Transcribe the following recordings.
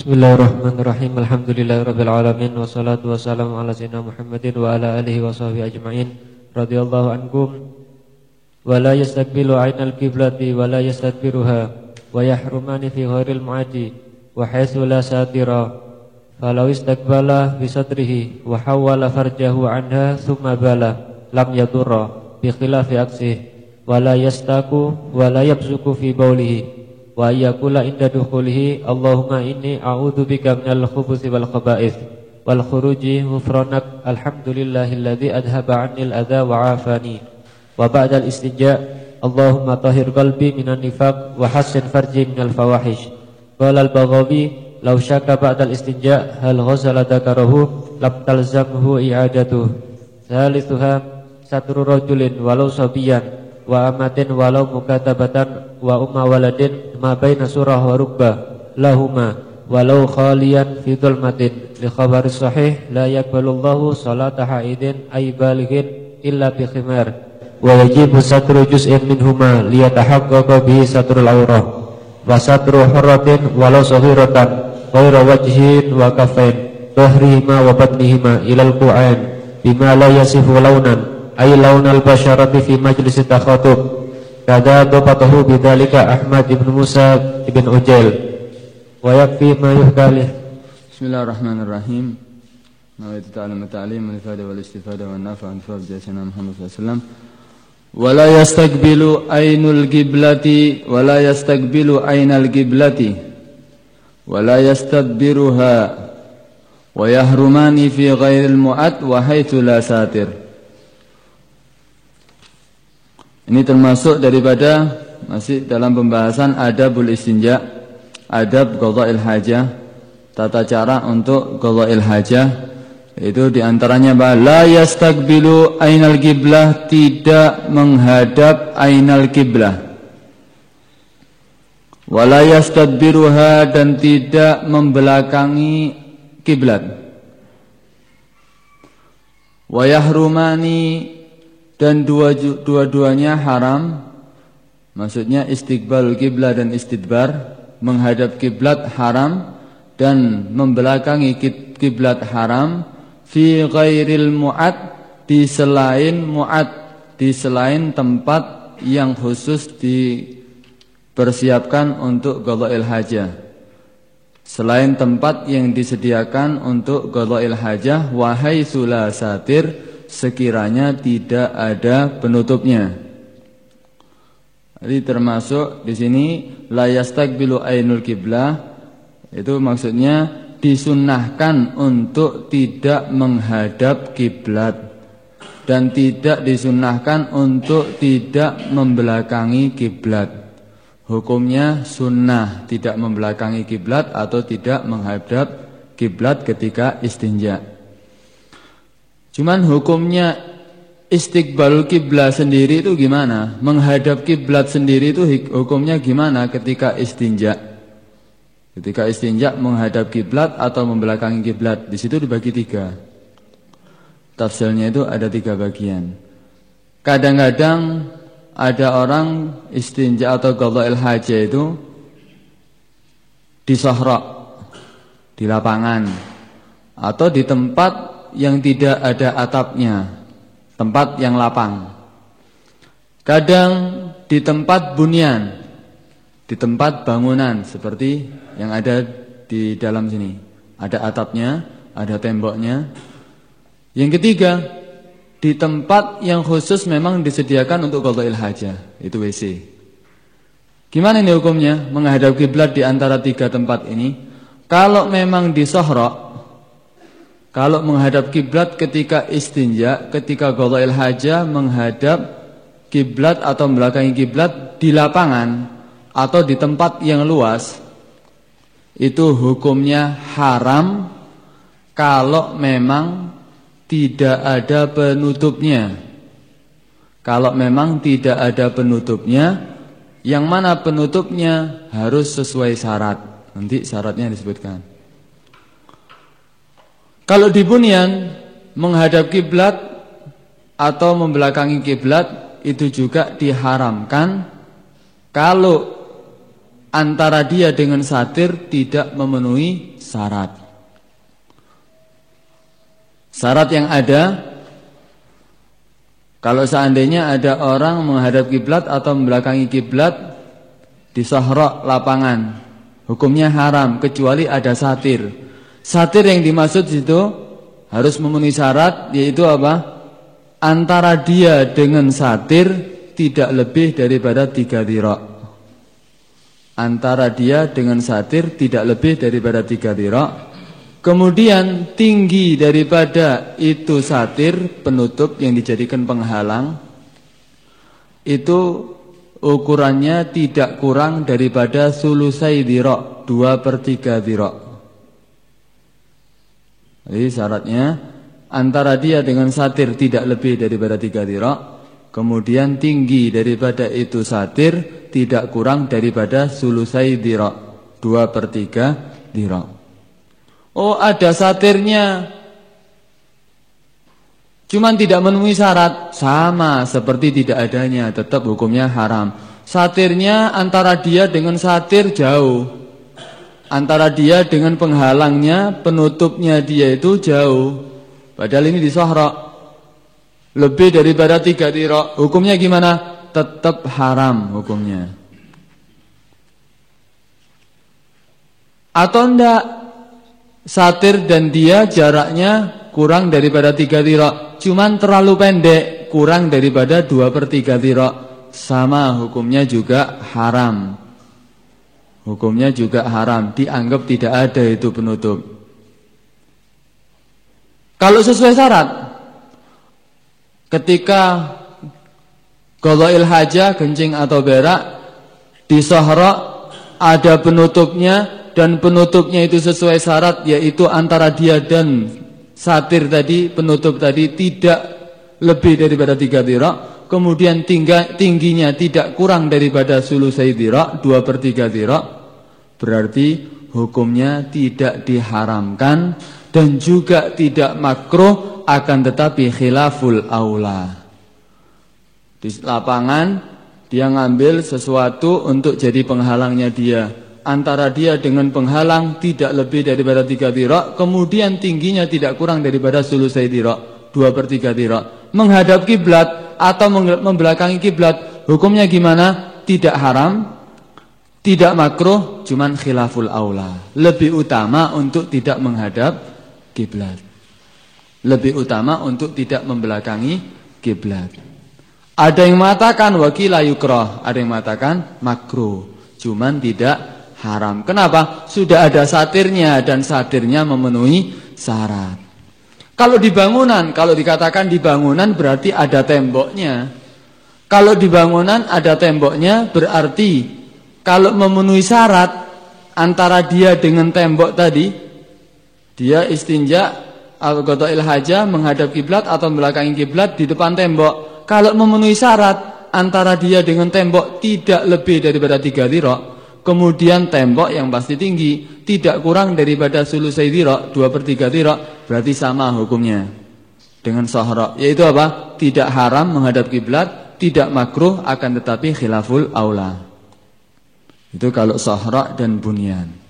Bismillahirrahmanirrahim. Alhamdulillahirabbil alamin wassalatu wassalamu ala sayyidina Muhammadin wa ala alihi wa sahbihi ajma'in. Radhiyallahu ankum. Wa la yastaqbilu 'ainal qiblati wa la yastadbiruha wa yahrumani fi ghairil mu'adi wa haitsu la satira. Falau istaqbala bi sadrihi wa hawala farjahu anha thumma bala lam yadurra bi khilafi aksih wa la yastaku wa la yabzuku fi baulihi wa yakula inda dukhulihi. Allahumma inni a'udzubika minal khubuthi wal khaba'ith wal khuruji ghufranak. Alhamdulillahilladzi adhaba 'anil adza wa 'afani. Wa ba'da al istinja. Allahumma tahhir qalbi minan nifaq wa hassin farji minal fawahish. Qala al baghawi law syaka ba'da istinja hal ghazala dakarahu lam talzamhu i'adatuh. Thalithuha satru rajulin walau sabiyan wa amatin walau mukatabatan wa umma waladin ma baina surah wa rukbah lahuma walau khalian fi dhulmatin li khabar sahih la yaqbalullahu salata haidin ay balighin illa bi khimar wa yajibu satru juz'in minhuma liyatahaqqaqa bihi satrul awrah wa satru hurratin walau sahiratan ghayra wajhin wa kafain dhahrihima wa batnihima ilal qu'ain bima la yasifu launan ay launal basyarati fi majlis takhatub kada dhabatahu bidzalika Ahmad ibn Musa ibn Ujail. Wa yakfi ma yuhkalih Bismillahirrahmanirrahim. Nawaitu ta'alam ta'alim al-ifada wal istifada wal nafa an fa bijasana Muhammad sallallahu alaihi wasallam. Wala yastaqbilu ainul giblati wala yastaqbilu ainal giblati wala yastadbiruha. Wa yahrumani fi ghairil mu'ad wa haitsu la satir Ini termasuk daripada masih dalam pembahasan adabul istinja, adab qada'il hajah, tata cara untuk qada'il hajah. Itu di antaranya bahwa la yastaqbilu ainal kiblah tidak menghadap ainal kiblah. Wala yastadbiruha dan tidak membelakangi kiblat. Wa yahrumani dan dua-duanya haram. Maksudnya istiqbal kiblat dan istidbar menghadap kiblat haram dan membelakangi kiblat haram. Fi ghairil mu'ad di selain mu'ad di selain tempat yang khusus dipersiapkan untuk qada'il hajah. Selain tempat yang disediakan untuk qada'il hajah wahai sula satir sekiranya tidak ada penutupnya. Jadi termasuk di sini la yastaqbilu ainul kiblah itu maksudnya disunnahkan untuk tidak menghadap kiblat dan tidak disunnahkan untuk tidak membelakangi kiblat. Hukumnya sunnah tidak membelakangi kiblat atau tidak menghadap kiblat ketika istinja. Cuman hukumnya istiqbal kiblat sendiri itu gimana? Menghadap kiblat sendiri itu hukumnya gimana ketika istinja? Ketika istinja menghadap kiblat atau membelakangi kiblat, di situ dibagi tiga. Tafsirnya itu ada tiga bagian. Kadang-kadang ada orang istinja atau qadha'il haja itu di sohrok, di lapangan atau di tempat yang tidak ada atapnya, tempat yang lapang. Kadang di tempat bunian, di tempat bangunan seperti yang ada di dalam sini. Ada atapnya, ada temboknya. Yang ketiga, di tempat yang khusus memang disediakan untuk qadha'il hajah, itu WC. Gimana ini hukumnya menghadap kiblat di antara tiga tempat ini? Kalau memang di sohrok kalau menghadap kiblat ketika istinja, ketika qadha'il hajah menghadap kiblat atau belakangi kiblat di lapangan atau di tempat yang luas, itu hukumnya haram kalau memang tidak ada penutupnya. Kalau memang tidak ada penutupnya, yang mana penutupnya harus sesuai syarat. Nanti syaratnya disebutkan. Kalau di bunyan menghadap kiblat atau membelakangi kiblat itu juga diharamkan kalau antara dia dengan satir tidak memenuhi syarat. Syarat yang ada kalau seandainya ada orang menghadap kiblat atau membelakangi kiblat di sohrok lapangan, hukumnya haram kecuali ada satir. Satir yang dimaksud itu harus memenuhi syarat yaitu apa? Antara dia dengan satir tidak lebih daripada tiga dirok antara dia dengan satir tidak lebih daripada tiga dirok. Kemudian tinggi daripada itu satir penutup yang dijadikan penghalang itu ukurannya tidak kurang daripada sulusai dirok dua per tiga dirok. Jadi syaratnya antara dia dengan satir tidak lebih daripada tiga dirok Kemudian tinggi daripada itu satir tidak kurang daripada sulusai dirok. Dua per tiga dirok. Oh ada satirnya. Cuman tidak memenuhi syarat. Sama seperti tidak adanya. Tetap hukumnya haram. Satirnya antara dia dengan satir jauh. Antara dia dengan penghalangnya, penutupnya dia itu jauh. Padahal ini di sohrok lebih daripada tiga tirok, hukumnya gimana? Tetap haram hukumnya. Atau enggak satir dan dia jaraknya kurang daripada tiga tirok, cuman terlalu pendek, kurang daripada dua per tiga tirok, sama hukumnya juga haram. Hukumnya juga haram, dianggap tidak ada itu penutup. Kalau sesuai syarat, ketika Goloil haja, kencing atau berak Di sohrok ada penutupnya Dan penutupnya itu sesuai syarat Yaitu antara dia dan satir tadi Penutup tadi tidak lebih daripada tiga dirok Kemudian tingga, tingginya tidak kurang daripada sulusai dirok Dua per tiga dirok Berarti hukumnya tidak diharamkan Dan juga tidak makruh akan tetapi khilaful aula. Di lapangan dia ngambil sesuatu untuk jadi penghalangnya dia. Antara dia dengan penghalang tidak lebih daripada tiga tirok, kemudian tingginya tidak kurang daripada sulusai tirok, dua per tiga tirok. Menghadap kiblat atau membelakangi kiblat, hukumnya gimana? Tidak haram, tidak makruh, cuman khilaful aula. Lebih utama untuk tidak menghadap kiblat lebih utama untuk tidak membelakangi kiblat. Ada yang mengatakan wakila yukroh, ada yang mengatakan makruh, cuman tidak haram. Kenapa? Sudah ada satirnya dan satirnya memenuhi syarat. Kalau di bangunan, kalau dikatakan di bangunan berarti ada temboknya. Kalau di bangunan ada temboknya berarti kalau memenuhi syarat antara dia dengan tembok tadi, dia istinja atau qada'il haja menghadap kiblat atau belakangi kiblat di depan tembok. Kalau memenuhi syarat antara dia dengan tembok tidak lebih daripada tiga dirok, kemudian tembok yang pasti tinggi tidak kurang daripada sulusai dirok, dua per tiga dirok, berarti sama hukumnya dengan sohrok. Yaitu apa? Tidak haram menghadap kiblat, tidak makruh akan tetapi khilaful aula. Itu kalau sohrok dan bunyan.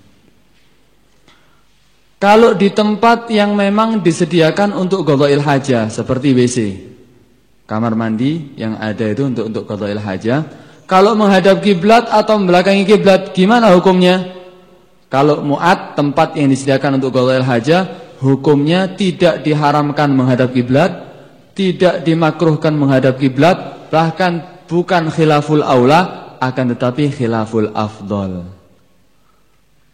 Kalau di tempat yang memang disediakan untuk godoil haja seperti WC, kamar mandi yang ada itu untuk untuk godoil. Kalau menghadap kiblat atau membelakangi kiblat, gimana hukumnya? Kalau muat tempat yang disediakan untuk godoil haja, hukumnya tidak diharamkan menghadap kiblat, tidak dimakruhkan menghadap kiblat, bahkan bukan khilaful aula, akan tetapi khilaful afdol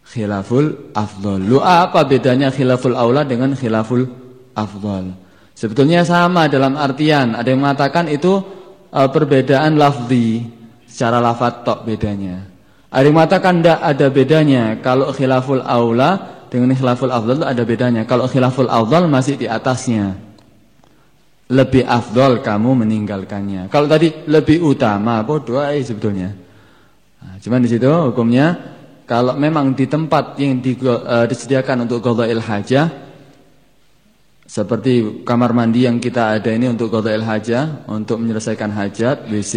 khilaful afdol. Lu apa bedanya khilaful aula dengan khilaful afdol? Sebetulnya sama dalam artian ada yang mengatakan itu uh, perbedaan lafzi secara lafaz tok bedanya. Ada yang mengatakan tidak ada bedanya kalau khilaful aula dengan khilaful afdol ada bedanya. Kalau khilaful afdol masih di atasnya. Lebih afdol kamu meninggalkannya. Kalau tadi lebih utama, bodoh aja sebetulnya. Nah, cuman di situ hukumnya kalau memang di tempat yang di, uh, disediakan untuk qada'il hajah seperti kamar mandi yang kita ada ini untuk qada'il hajah untuk menyelesaikan hajat WC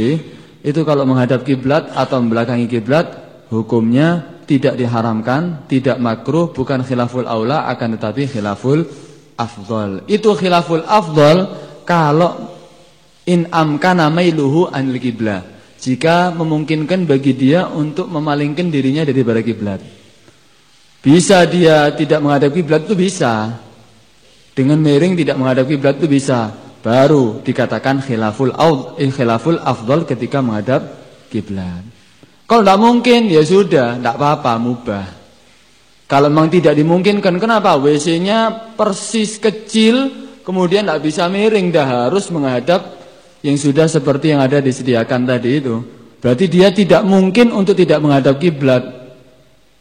itu kalau menghadap kiblat atau membelakangi kiblat hukumnya tidak diharamkan, tidak makruh, bukan khilaful aula akan tetapi khilaful afdol. Itu khilaful afdol kalau in amkana mailuhu anil kiblah. Jika memungkinkan bagi dia untuk memalingkan dirinya dari bara kiblat. Bisa dia tidak menghadap kiblat itu bisa. Dengan miring tidak menghadap kiblat itu bisa. Baru dikatakan khilaful eh, khilaful afdol ketika menghadap kiblat. Kalau tidak mungkin ya sudah, tidak apa-apa, mubah. Kalau memang tidak dimungkinkan, kenapa? WC-nya persis kecil, kemudian tidak bisa miring, dah harus menghadap yang sudah seperti yang ada disediakan tadi itu. Berarti dia tidak mungkin untuk tidak menghadap kiblat.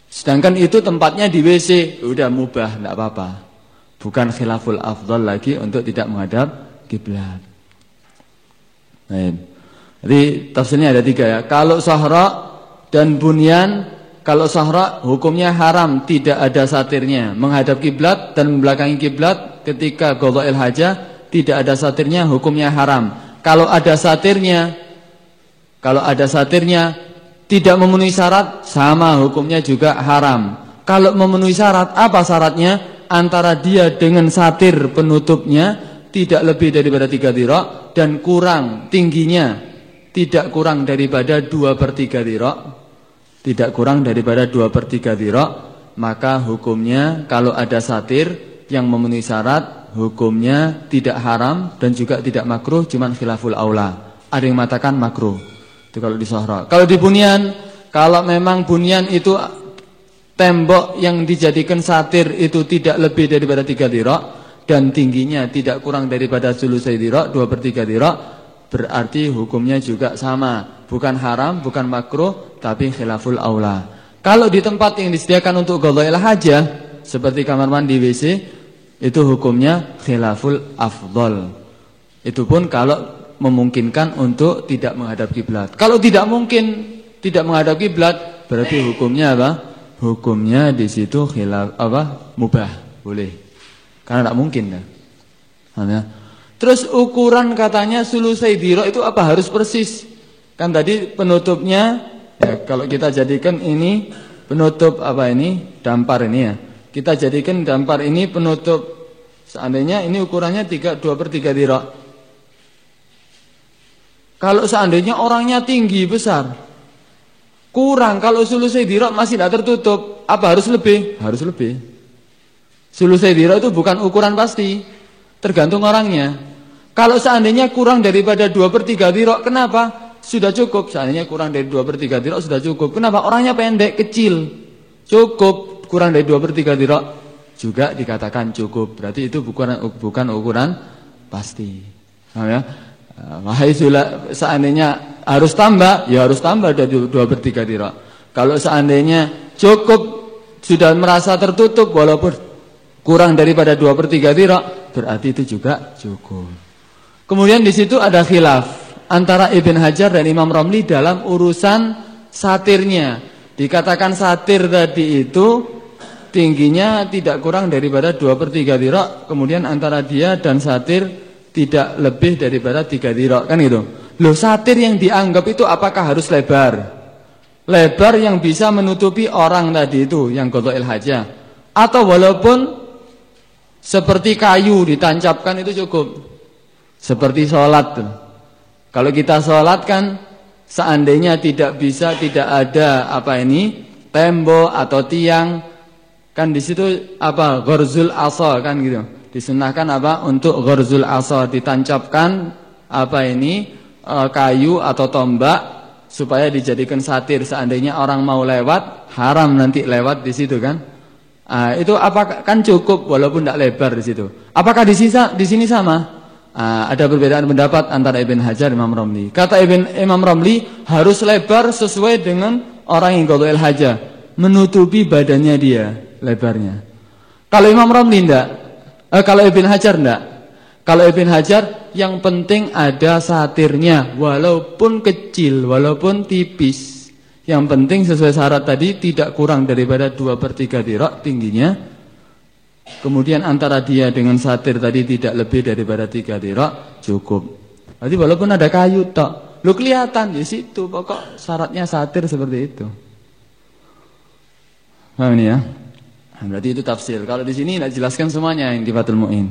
Sedangkan itu tempatnya di WC, udah mubah, tidak apa-apa. Bukan khilaful afdal lagi untuk tidak menghadap kiblat. Jadi tafsirnya ada tiga ya. Kalau sahra dan bunyan kalau sahra hukumnya haram tidak ada satirnya. Menghadap kiblat dan membelakangi kiblat ketika qadha'il hajah tidak ada satirnya hukumnya haram. Kalau ada satirnya kalau ada satirnya tidak memenuhi syarat sama hukumnya juga haram. Kalau memenuhi syarat apa syaratnya? Antara dia dengan satir penutupnya tidak lebih daripada tiga dirok dan kurang tingginya tidak kurang daripada dua per tiga dirok tidak kurang daripada 2 per 3 dirok maka hukumnya kalau ada satir yang memenuhi syarat hukumnya tidak haram dan juga tidak makruh cuman khilaful aula. Ada yang mengatakan makruh. Itu kalau di sohra. Kalau di bunyan kalau memang bunyan itu tembok yang dijadikan satir itu tidak lebih daripada 3 dirok dan tingginya tidak kurang daripada sulusai dirok 2 per 3 dirok berarti hukumnya juga sama bukan haram bukan makruh tapi khilaful aula. Kalau di tempat yang disediakan untuk ghadhail hajah seperti kamar mandi WC itu hukumnya khilaful afdol. Itu pun kalau memungkinkan untuk tidak menghadap kiblat. Kalau tidak mungkin tidak menghadap kiblat berarti hukumnya apa? Hukumnya di situ khilaf apa? mubah, boleh. Karena tidak mungkin kan. Terus ukuran katanya sulusai diro itu apa harus persis? Kan tadi penutupnya Ya, kalau kita jadikan ini penutup apa ini? Dampar ini ya. Kita jadikan dampar ini penutup seandainya ini ukurannya 3 2 per 3 dirok. Kalau seandainya orangnya tinggi besar, kurang kalau sulusai dirok masih tidak tertutup, apa harus lebih? Harus lebih. Sulusai dirok itu bukan ukuran pasti, tergantung orangnya. Kalau seandainya kurang daripada 2 per 3 dirok, kenapa? sudah cukup. Seandainya kurang dari 2 per 3 dirok sudah cukup. Kenapa? Orangnya pendek, kecil. Cukup. Kurang dari 2 per 3 dirok juga dikatakan cukup. Berarti itu bukan bukan ukuran pasti. Nah, ya. Wahai seandainya harus tambah, ya harus tambah dari 2 per 3 dirok. Kalau seandainya cukup sudah merasa tertutup walaupun kurang daripada 2 per 3 dirok, berarti itu juga cukup. Kemudian di situ ada khilaf antara Ibn Hajar dan Imam Romli dalam urusan satirnya. Dikatakan satir tadi itu tingginya tidak kurang daripada 2 per 3 dirok. Kemudian antara dia dan satir tidak lebih daripada 3 dirok. Kan gitu. Loh satir yang dianggap itu apakah harus lebar? Lebar yang bisa menutupi orang tadi itu yang il hajah. Atau walaupun seperti kayu ditancapkan itu cukup. Seperti sholat tuh. Kalau kita sholat kan seandainya tidak bisa tidak ada apa ini tembok atau tiang kan di situ apa gharzul asa kan gitu. Disunahkan apa untuk gharzul asa ditancapkan apa ini e, kayu atau tombak supaya dijadikan satir seandainya orang mau lewat haram nanti lewat di situ kan. Ah, itu apa kan cukup walaupun tidak lebar di situ. Apakah di sisa di sini sama? Uh, ada perbedaan pendapat antara Ibn Hajar dan Imam Romli. Kata Ibn Imam Romli harus lebar sesuai dengan orang yang qadha'il hajah, menutupi badannya dia lebarnya. Kalau Imam Romli enggak, uh, kalau Ibn Hajar enggak. Kalau Ibn Hajar yang penting ada satirnya walaupun kecil, walaupun tipis. Yang penting sesuai syarat tadi tidak kurang daripada 2 per 3 dirok tingginya Kemudian antara dia dengan satir tadi tidak lebih daripada tiga dirok cukup. Jadi walaupun ada kayu tok, lu kelihatan di situ pokok syaratnya satir seperti itu. Paham ini ya? Nah, berarti itu tafsir. Kalau di sini tidak jelaskan semuanya yang di Fathul Mu'in.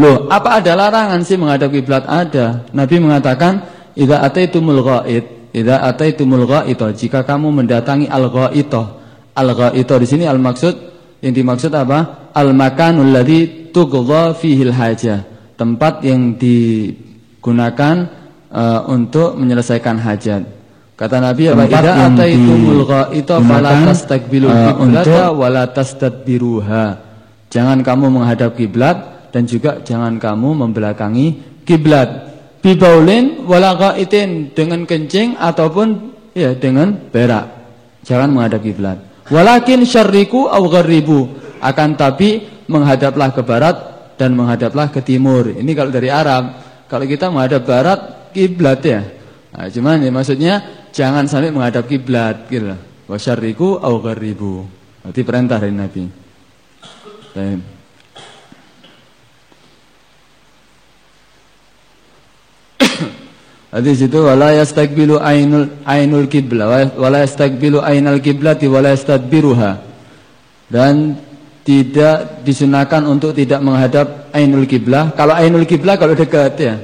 Loh, apa ada larangan sih menghadap kiblat? Ada. Nabi mengatakan, "Idza ataitumul ghaid, idza ataitumul ghaita, jika kamu mendatangi al-ghaita." Al-ghaita di sini al-maksud yang dimaksud apa? Al-makanul ladzi tughadha fihi al-hajah. Tempat yang digunakan uh, untuk menyelesaikan hajat. Kata Nabi apa? Idza ataitumul ghaita fala tastakbilu uh, qiblata wala tastadbiruha. Jangan kamu menghadap kiblat dan juga jangan kamu membelakangi kiblat. Bibaulin wala qaitin dengan kencing ataupun ya dengan berak. Jangan menghadap kiblat. Walakin syarriku aw gharribu. Akan tapi menghadaplah ke barat dan menghadaplah ke timur. Ini kalau dari Arab. Kalau kita menghadap barat kiblat ya. Nah, cuman ya maksudnya jangan sampai menghadap kiblat gitu. Wa syarriku aw gharribu. Berarti perintah dari Nabi. Baik. Hadis itu wala yastaqbilu ainul ainul qiblah wala yastaqbilu ainal qiblati wala yastadbiruha. Dan tidak disunahkan untuk tidak menghadap ainul qiblah. Kalau ainul qiblah kalau dekat ya.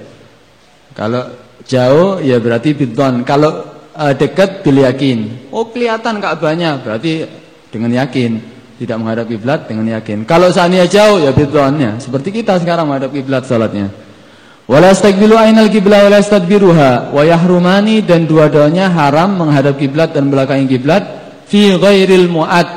Kalau jauh ya berarti bidon. Kalau uh, dekat bil yakin. Oh kelihatan Ka'bahnya berarti dengan yakin tidak menghadap kiblat dengan yakin. Kalau seandainya jauh ya bidonnya. Seperti kita sekarang menghadap kiblat salatnya. Wala astaqbilu ainal qiblah wala astadbiruha wa yahrumani dan dua-duanya haram menghadap kiblat dan belakangi kiblat fi ghairil mu'ad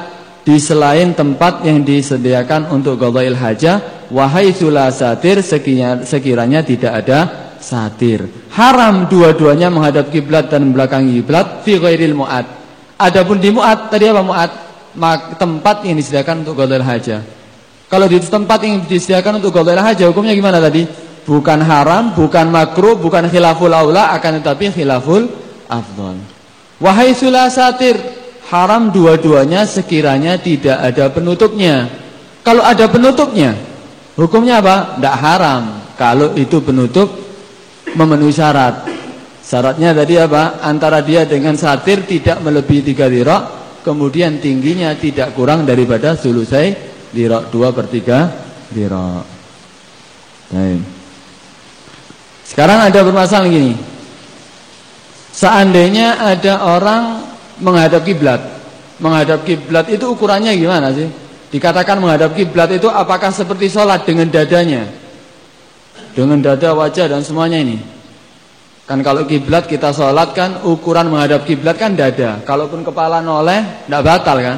di selain tempat yang disediakan untuk qadail hajah wahai sula satir sekiranya tidak ada satir. Haram dua-duanya menghadap kiblat dan belakangi kiblat fi ghairil mu'ad. Adapun di mu'ad tadi apa mu'ad? tempat yang disediakan untuk qadail hajah. Kalau di tempat yang disediakan untuk qadail hajah hukumnya gimana tadi? Bukan haram, bukan makruh, bukan khilaful aula akan tetapi khilaful afdol. Wahai sulasatir, haram dua-duanya sekiranya tidak ada penutupnya. Kalau ada penutupnya, hukumnya apa? Tidak haram. Kalau itu penutup memenuhi syarat. Syaratnya tadi apa? Antara dia dengan satir tidak melebihi tiga dirok, kemudian tingginya tidak kurang daripada sulusai dirok dua per tiga dirok. Baik. Sekarang ada permasalahan gini. Seandainya ada orang menghadap kiblat, menghadap kiblat itu ukurannya gimana sih? Dikatakan menghadap kiblat itu apakah seperti sholat dengan dadanya, dengan dada, wajah dan semuanya ini? Kan kalau kiblat kita sholat kan ukuran menghadap kiblat kan dada. Kalaupun kepala noleh, tidak batal kan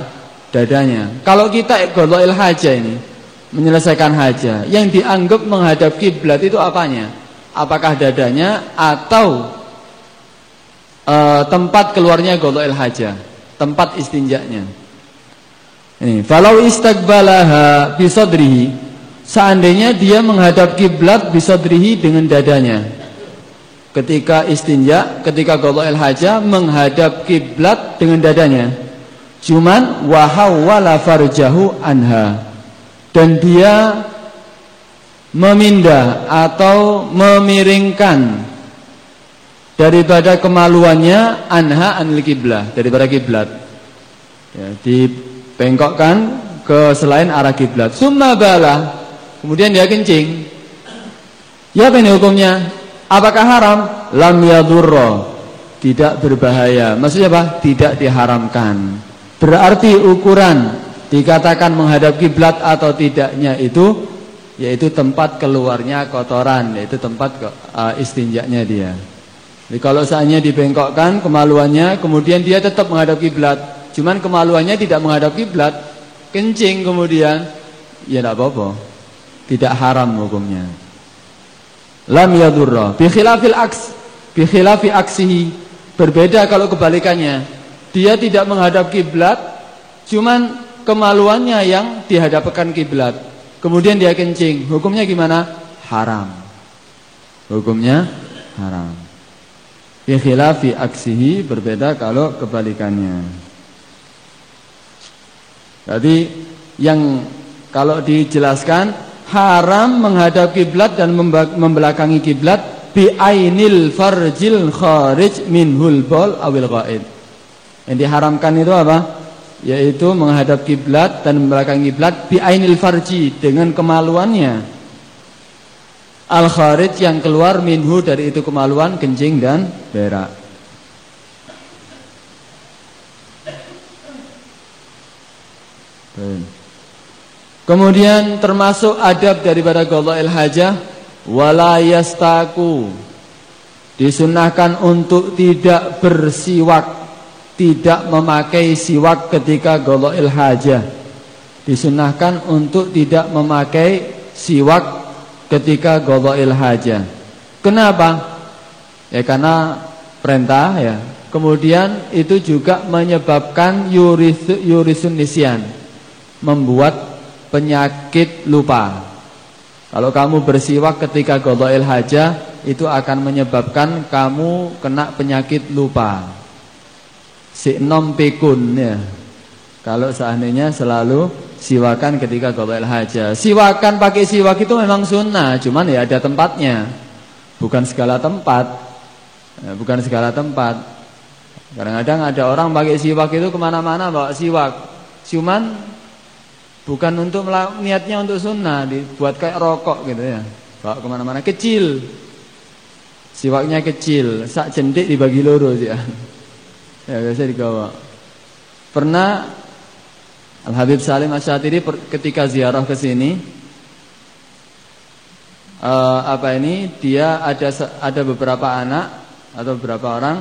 dadanya. Kalau kita goloil haja ini menyelesaikan haja, yang dianggap menghadap kiblat itu apanya? Apakah dadanya atau e, tempat keluarnya goloil haja, tempat istinjaknya. Ini, falau istagbalaha bisadrihi, seandainya dia menghadap kiblat bisadrihi dengan dadanya. Ketika istinja, ketika goloil haja menghadap kiblat dengan dadanya. Cuman wahawala farjahu anha. Dan dia memindah atau memiringkan daripada kemaluannya anha anil kiblah daripada kiblat. Ya, dipengkokkan ke selain arah kiblat. Summa bala kemudian dia kencing. Ya apa ini hukumnya? Apakah haram? Lam yadurra tidak berbahaya. Maksudnya apa? Tidak diharamkan. Berarti ukuran dikatakan menghadap kiblat atau tidaknya itu yaitu tempat keluarnya kotoran, yaitu tempat uh, istinjaknya dia. Jadi kalau seandainya dibengkokkan kemaluannya, kemudian dia tetap menghadap kiblat, cuman kemaluannya tidak menghadap kiblat, kencing kemudian, ya tidak apa-apa, tidak haram hukumnya. Lam yadurra, bi khilafil aks, bi khilafi aksihi, berbeda kalau kebalikannya. Dia tidak menghadap kiblat, cuman kemaluannya yang dihadapkan kiblat. Kemudian dia kencing, hukumnya gimana? Haram. Hukumnya haram. Bi khilafi aksihi berbeda kalau kebalikannya. Jadi yang kalau dijelaskan haram menghadap kiblat dan membelakangi kiblat bi ainil farjil kharij minhul bol awil ghaid. Yang diharamkan itu apa? Yaitu menghadap kiblat dan belakang kiblat bi ainil farji dengan kemaluannya. Al kharij yang keluar minhu dari itu kemaluan kencing dan berak. Kemudian termasuk adab daripada qada'il hajah wala yastaku. Disunahkan untuk tidak bersiwak, tidak memakai siwak ketika qada'il hajah. Disunahkan untuk tidak memakai siwak ketika qada'il hajah. Kenapa? Ya karena perintah ya. Kemudian itu juga menyebabkan yurisun, yurisun nisyan membuat penyakit lupa. Kalau kamu bersiwak ketika godoil haja itu akan menyebabkan kamu kena penyakit lupa. Si nom pikun ya. Kalau seandainya selalu siwakan ketika godoil haja. Siwakan pakai siwak itu memang sunnah, cuman ya ada tempatnya. Bukan segala tempat. Ya, bukan segala tempat. Kadang-kadang ada orang pakai siwak itu ke mana-mana bawa siwak. Cuman Bukan untuk niatnya untuk sunnah Dibuat kayak rokok gitu ya Bawa ke mana-mana Kecil Siwaknya kecil Sak jendik dibagi sih ya Ya biasa digawa Pernah Al-Habib Salim Asyatiri ketika ziarah ke sini uh, Apa ini Dia ada ada beberapa anak Atau beberapa orang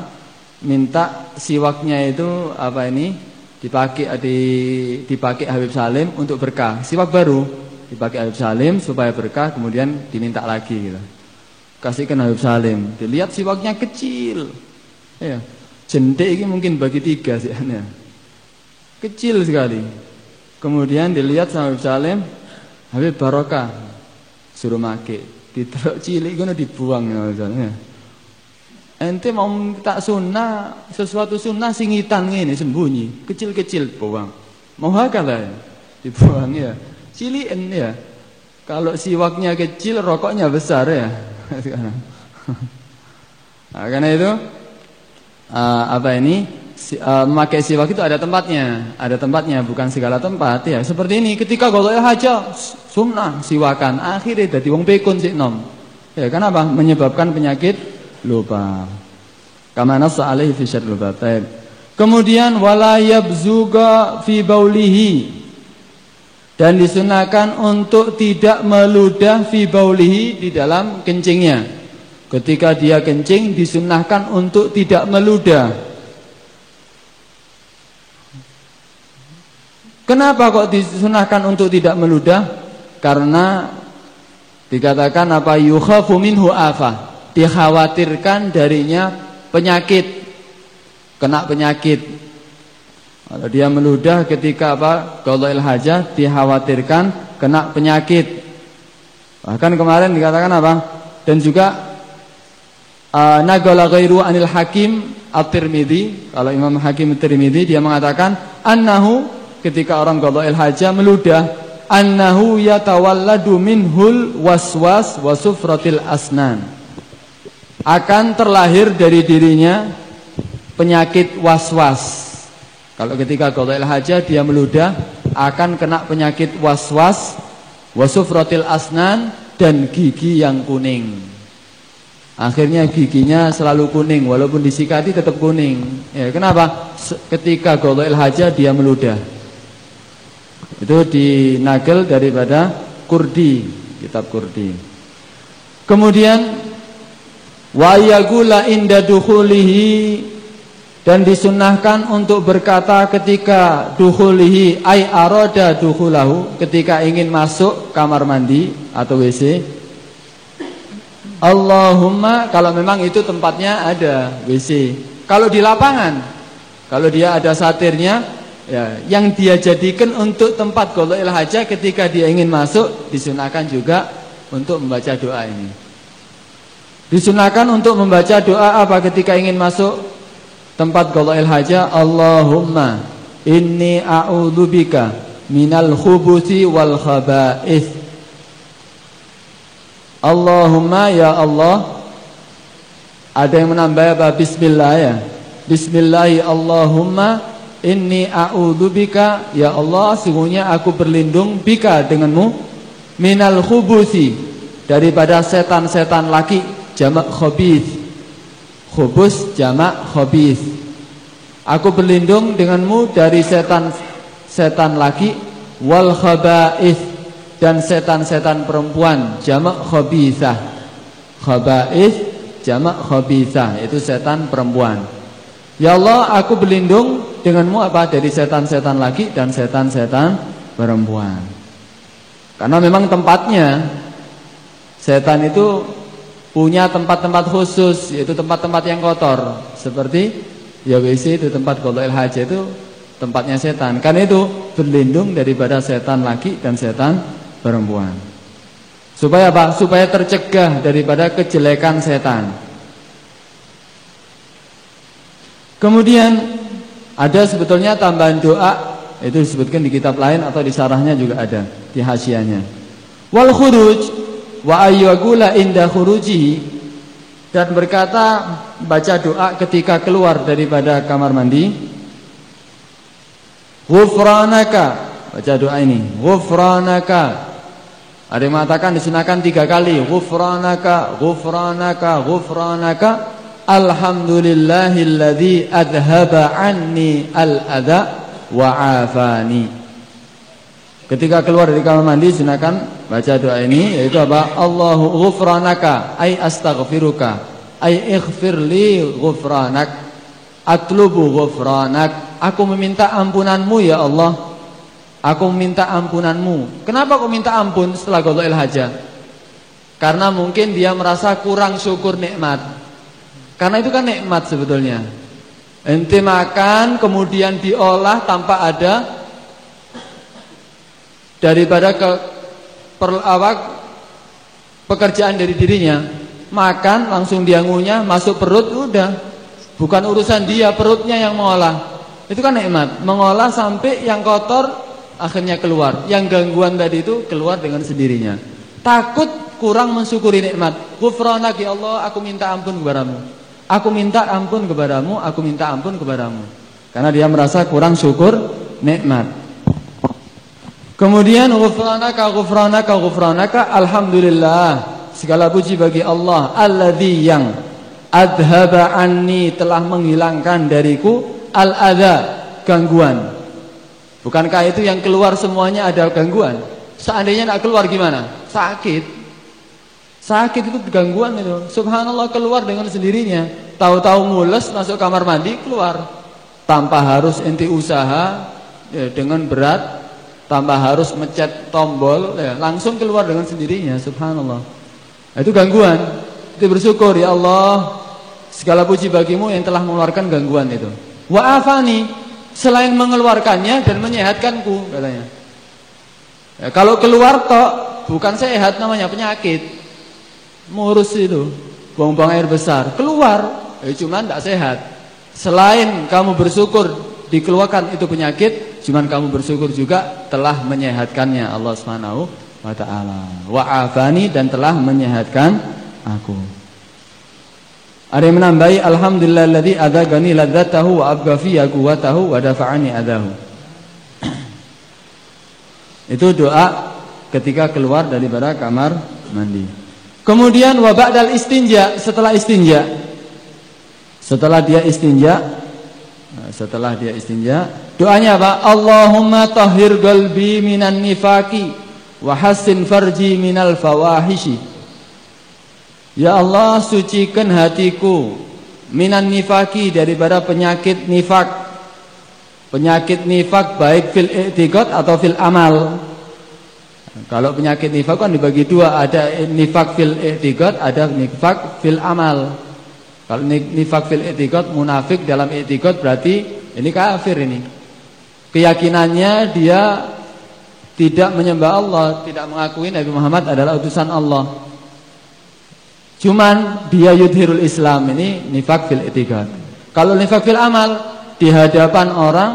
Minta siwaknya itu Apa ini dipakai di dipakai Habib Salim untuk berkah. Siwak baru dipakai Habib Salim supaya berkah kemudian diminta lagi gitu. Kasihkan Habib Salim. Dilihat siwaknya kecil. Ya. Jentik ini mungkin bagi tiga sih ya. Kecil sekali. Kemudian dilihat sama Habib Salim, Habib Barokah suruh make. Diterok cilik ngono dibuang ya. Ente mau tak sunnah sesuatu sunnah singitan ini sembunyi kecil-kecil buang. Mau hakalah ya? dibuang ya. Ciliin ya. Kalau siwaknya kecil rokoknya besar ya. nah, karena itu uh, apa ini si, uh, memakai siwak itu ada tempatnya, ada tempatnya bukan segala tempat ya. Seperti ini ketika golek haja sunnah siwakan akhirnya jadi wong pekun sik nom. Ya kenapa? Menyebabkan penyakit lupa. Kama nassa alaihi fi batain. Kemudian wala yabzuga fi baulihi. Dan disunahkan untuk tidak meludah fi baulihi di dalam kencingnya. Ketika dia kencing disunahkan untuk tidak meludah. Kenapa kok disunahkan untuk tidak meludah? Karena dikatakan apa? Yukhafu minhu afah dikhawatirkan darinya penyakit. Kena penyakit. Kalau dia meludah ketika apa? Qadail hajah dikhawatirkan kena penyakit. Bahkan kemarin dikatakan apa? Dan juga uh, nagala ghairu anil hakim at-tirmidzi kalau Imam Hakim at-Tirmidzi dia mengatakan annahu ketika orang qadail hajah meludah annahu yatawalladu minhul waswas wasufratil asnan akan terlahir dari dirinya penyakit was-was. Kalau ketika qadail hajah dia meludah akan kena penyakit was-was, wasufratil asnan dan gigi yang kuning. Akhirnya giginya selalu kuning walaupun disikati tetap kuning. Ya, kenapa? Ketika qadail hajah dia meludah. Itu dinagel daripada Kurdi, kitab Kurdi. Kemudian wa yaqula inda dukhulihi dan disunahkan untuk berkata ketika dukhulihi ay arada dukhulahu ketika ingin masuk kamar mandi atau WC Allahumma kalau memang itu tempatnya ada WC. Kalau di lapangan kalau dia ada satirnya ya yang dia jadikan untuk tempat goloil haja ketika dia ingin masuk disunahkan juga untuk membaca doa ini. Disunahkan untuk membaca doa apa ketika ingin masuk tempat qada'il haja? Allahumma inni a'udzubika minal khubuthi wal khaba'ith Allahumma ya Allah. Ada yang menambah apa? Bismillah ya. Bismillahi Allahumma. Inni a'udzubika ya Allah sungguhnya aku berlindung bika denganmu. Minal khubusi. Daripada setan-setan laki jamak khabith khubus jamak khabith aku berlindung denganmu dari setan setan laki. Wal khaba'ith dan setan-setan perempuan jamak khabithah khaba'ith jamak khabithah itu setan perempuan Ya Allah, aku berlindung denganmu apa dari setan-setan laki dan setan-setan perempuan. Karena memang tempatnya setan itu punya tempat-tempat khusus, yaitu tempat-tempat yang kotor. Seperti ya WC itu tempat qadail haji itu tempatnya setan. Karena itu berlindung daripada setan laki dan setan perempuan. Supaya apa? Supaya tercegah daripada kejelekan setan. Kemudian ada sebetulnya tambahan doa itu disebutkan di kitab lain atau di sarahnya juga ada di hasiahnya. Wal khuruj wa ayyagula inda khurujihi dan berkata baca doa ketika keluar daripada kamar mandi. Ghufranaka baca doa ini. Ghufranaka ada yang mengatakan disunahkan tiga kali. Ghufranaka, ghufranaka, ghufranaka Alhamdulillahilladzi adhaba anni al-adha wa afani. Ketika keluar dari kamar mandi silakan baca doa ini yaitu apa? Allahu ghufranaka ay astaghfiruka ay ighfirli ghufranak atlubu ghufranak aku meminta ampunanmu ya Allah. Aku meminta ampunanmu. Kenapa aku minta ampun setelah qadail hajat? Karena mungkin dia merasa kurang syukur nikmat. Karena itu kan nikmat sebetulnya. Ente makan kemudian diolah tanpa ada daripada ke per, pekerjaan dari dirinya. Makan langsung dia ngunyah masuk perut udah. Bukan urusan dia, perutnya yang mengolah. Itu kan nikmat, mengolah sampai yang kotor akhirnya keluar. Yang gangguan tadi itu keluar dengan sendirinya. Takut kurang mensyukuri nikmat. Ghufranak ya Allah, aku minta ampun kepadamu. Aku minta ampun kepadamu, aku minta ampun kepadamu. Karena dia merasa kurang syukur nikmat. Kemudian ghufranaka ghufranaka ghufranaka alhamdulillah. Segala puji bagi Allah alladzi yang adhaba anni telah menghilangkan dariku al-adza gangguan. Bukankah itu yang keluar semuanya ada gangguan? Seandainya tidak keluar gimana? Sakit. Sakit itu gangguan itu. Subhanallah keluar dengan sendirinya. Tahu-tahu mules masuk kamar mandi keluar. Tanpa harus inti usaha ya, dengan berat, tanpa harus mencet tombol, ya, langsung keluar dengan sendirinya. Subhanallah. Nah, itu gangguan. Itu bersyukur ya Allah. Segala puji bagimu yang telah mengeluarkan gangguan itu. Wa afani selain mengeluarkannya dan menyehatkanku katanya. Ya, kalau keluar kok bukan sehat namanya penyakit. Ngurus itu buang-buang air besar. Keluar eh, cuman tidak sehat. Selain kamu bersyukur dikeluarkan itu penyakit cuman kamu bersyukur juga telah menyehatkannya Allah Subhanahu wa taala. Wa dan telah menyehatkan aku ada yang menambahi alhamdulillahilladzi adzagani ladzatahu wa abqa fi quwwatahu wa dafa'ani adahu itu doa ketika keluar daripada kamar mandi Kemudian wabak dal istinja setelah istinja. Setelah dia istinja, nah, setelah dia istinja, doanya apa? Allahumma tahhir qalbi minan nifaki wa hassin farji minal fawahishi. Ya Allah, sucikan hatiku minan nifaki daripada penyakit nifak. Penyakit nifak baik fil i'tiqad atau fil amal. Kalau penyakit nifak kan dibagi dua, ada nifak fil i'tiqad, ada nifak fil amal. Kalau nifak fil i'tiqad munafik dalam i'tiqad berarti ini kafir ini. Keyakinannya dia tidak menyembah Allah, tidak mengakui Nabi Muhammad adalah utusan Allah. Cuman dia yudhirul Islam ini nifak fil i'tiqad. Kalau nifak fil amal di hadapan orang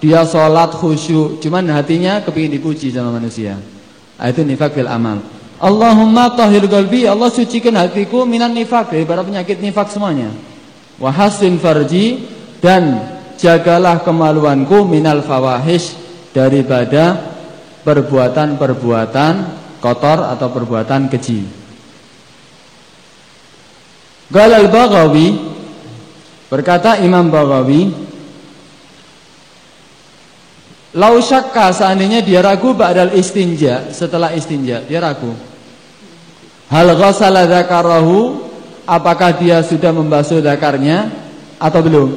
dia sholat khusyuk, cuman hatinya kepingin dipuji sama manusia. Ah, itu nifak fil amal. Allahumma tahhir qalbi, Allah sucikan hatiku minan nifak dari para penyakit nifak semuanya. Wa hasin farji dan jagalah kemaluanku minal fawahish daripada perbuatan-perbuatan kotor atau perbuatan keji. Galal Baghawi berkata Imam Baghawi Lau syakka seandainya dia ragu ba'dal istinja Setelah istinja dia ragu Hal ghasala dzakarahu apakah dia sudah membasuh zakarnya atau belum?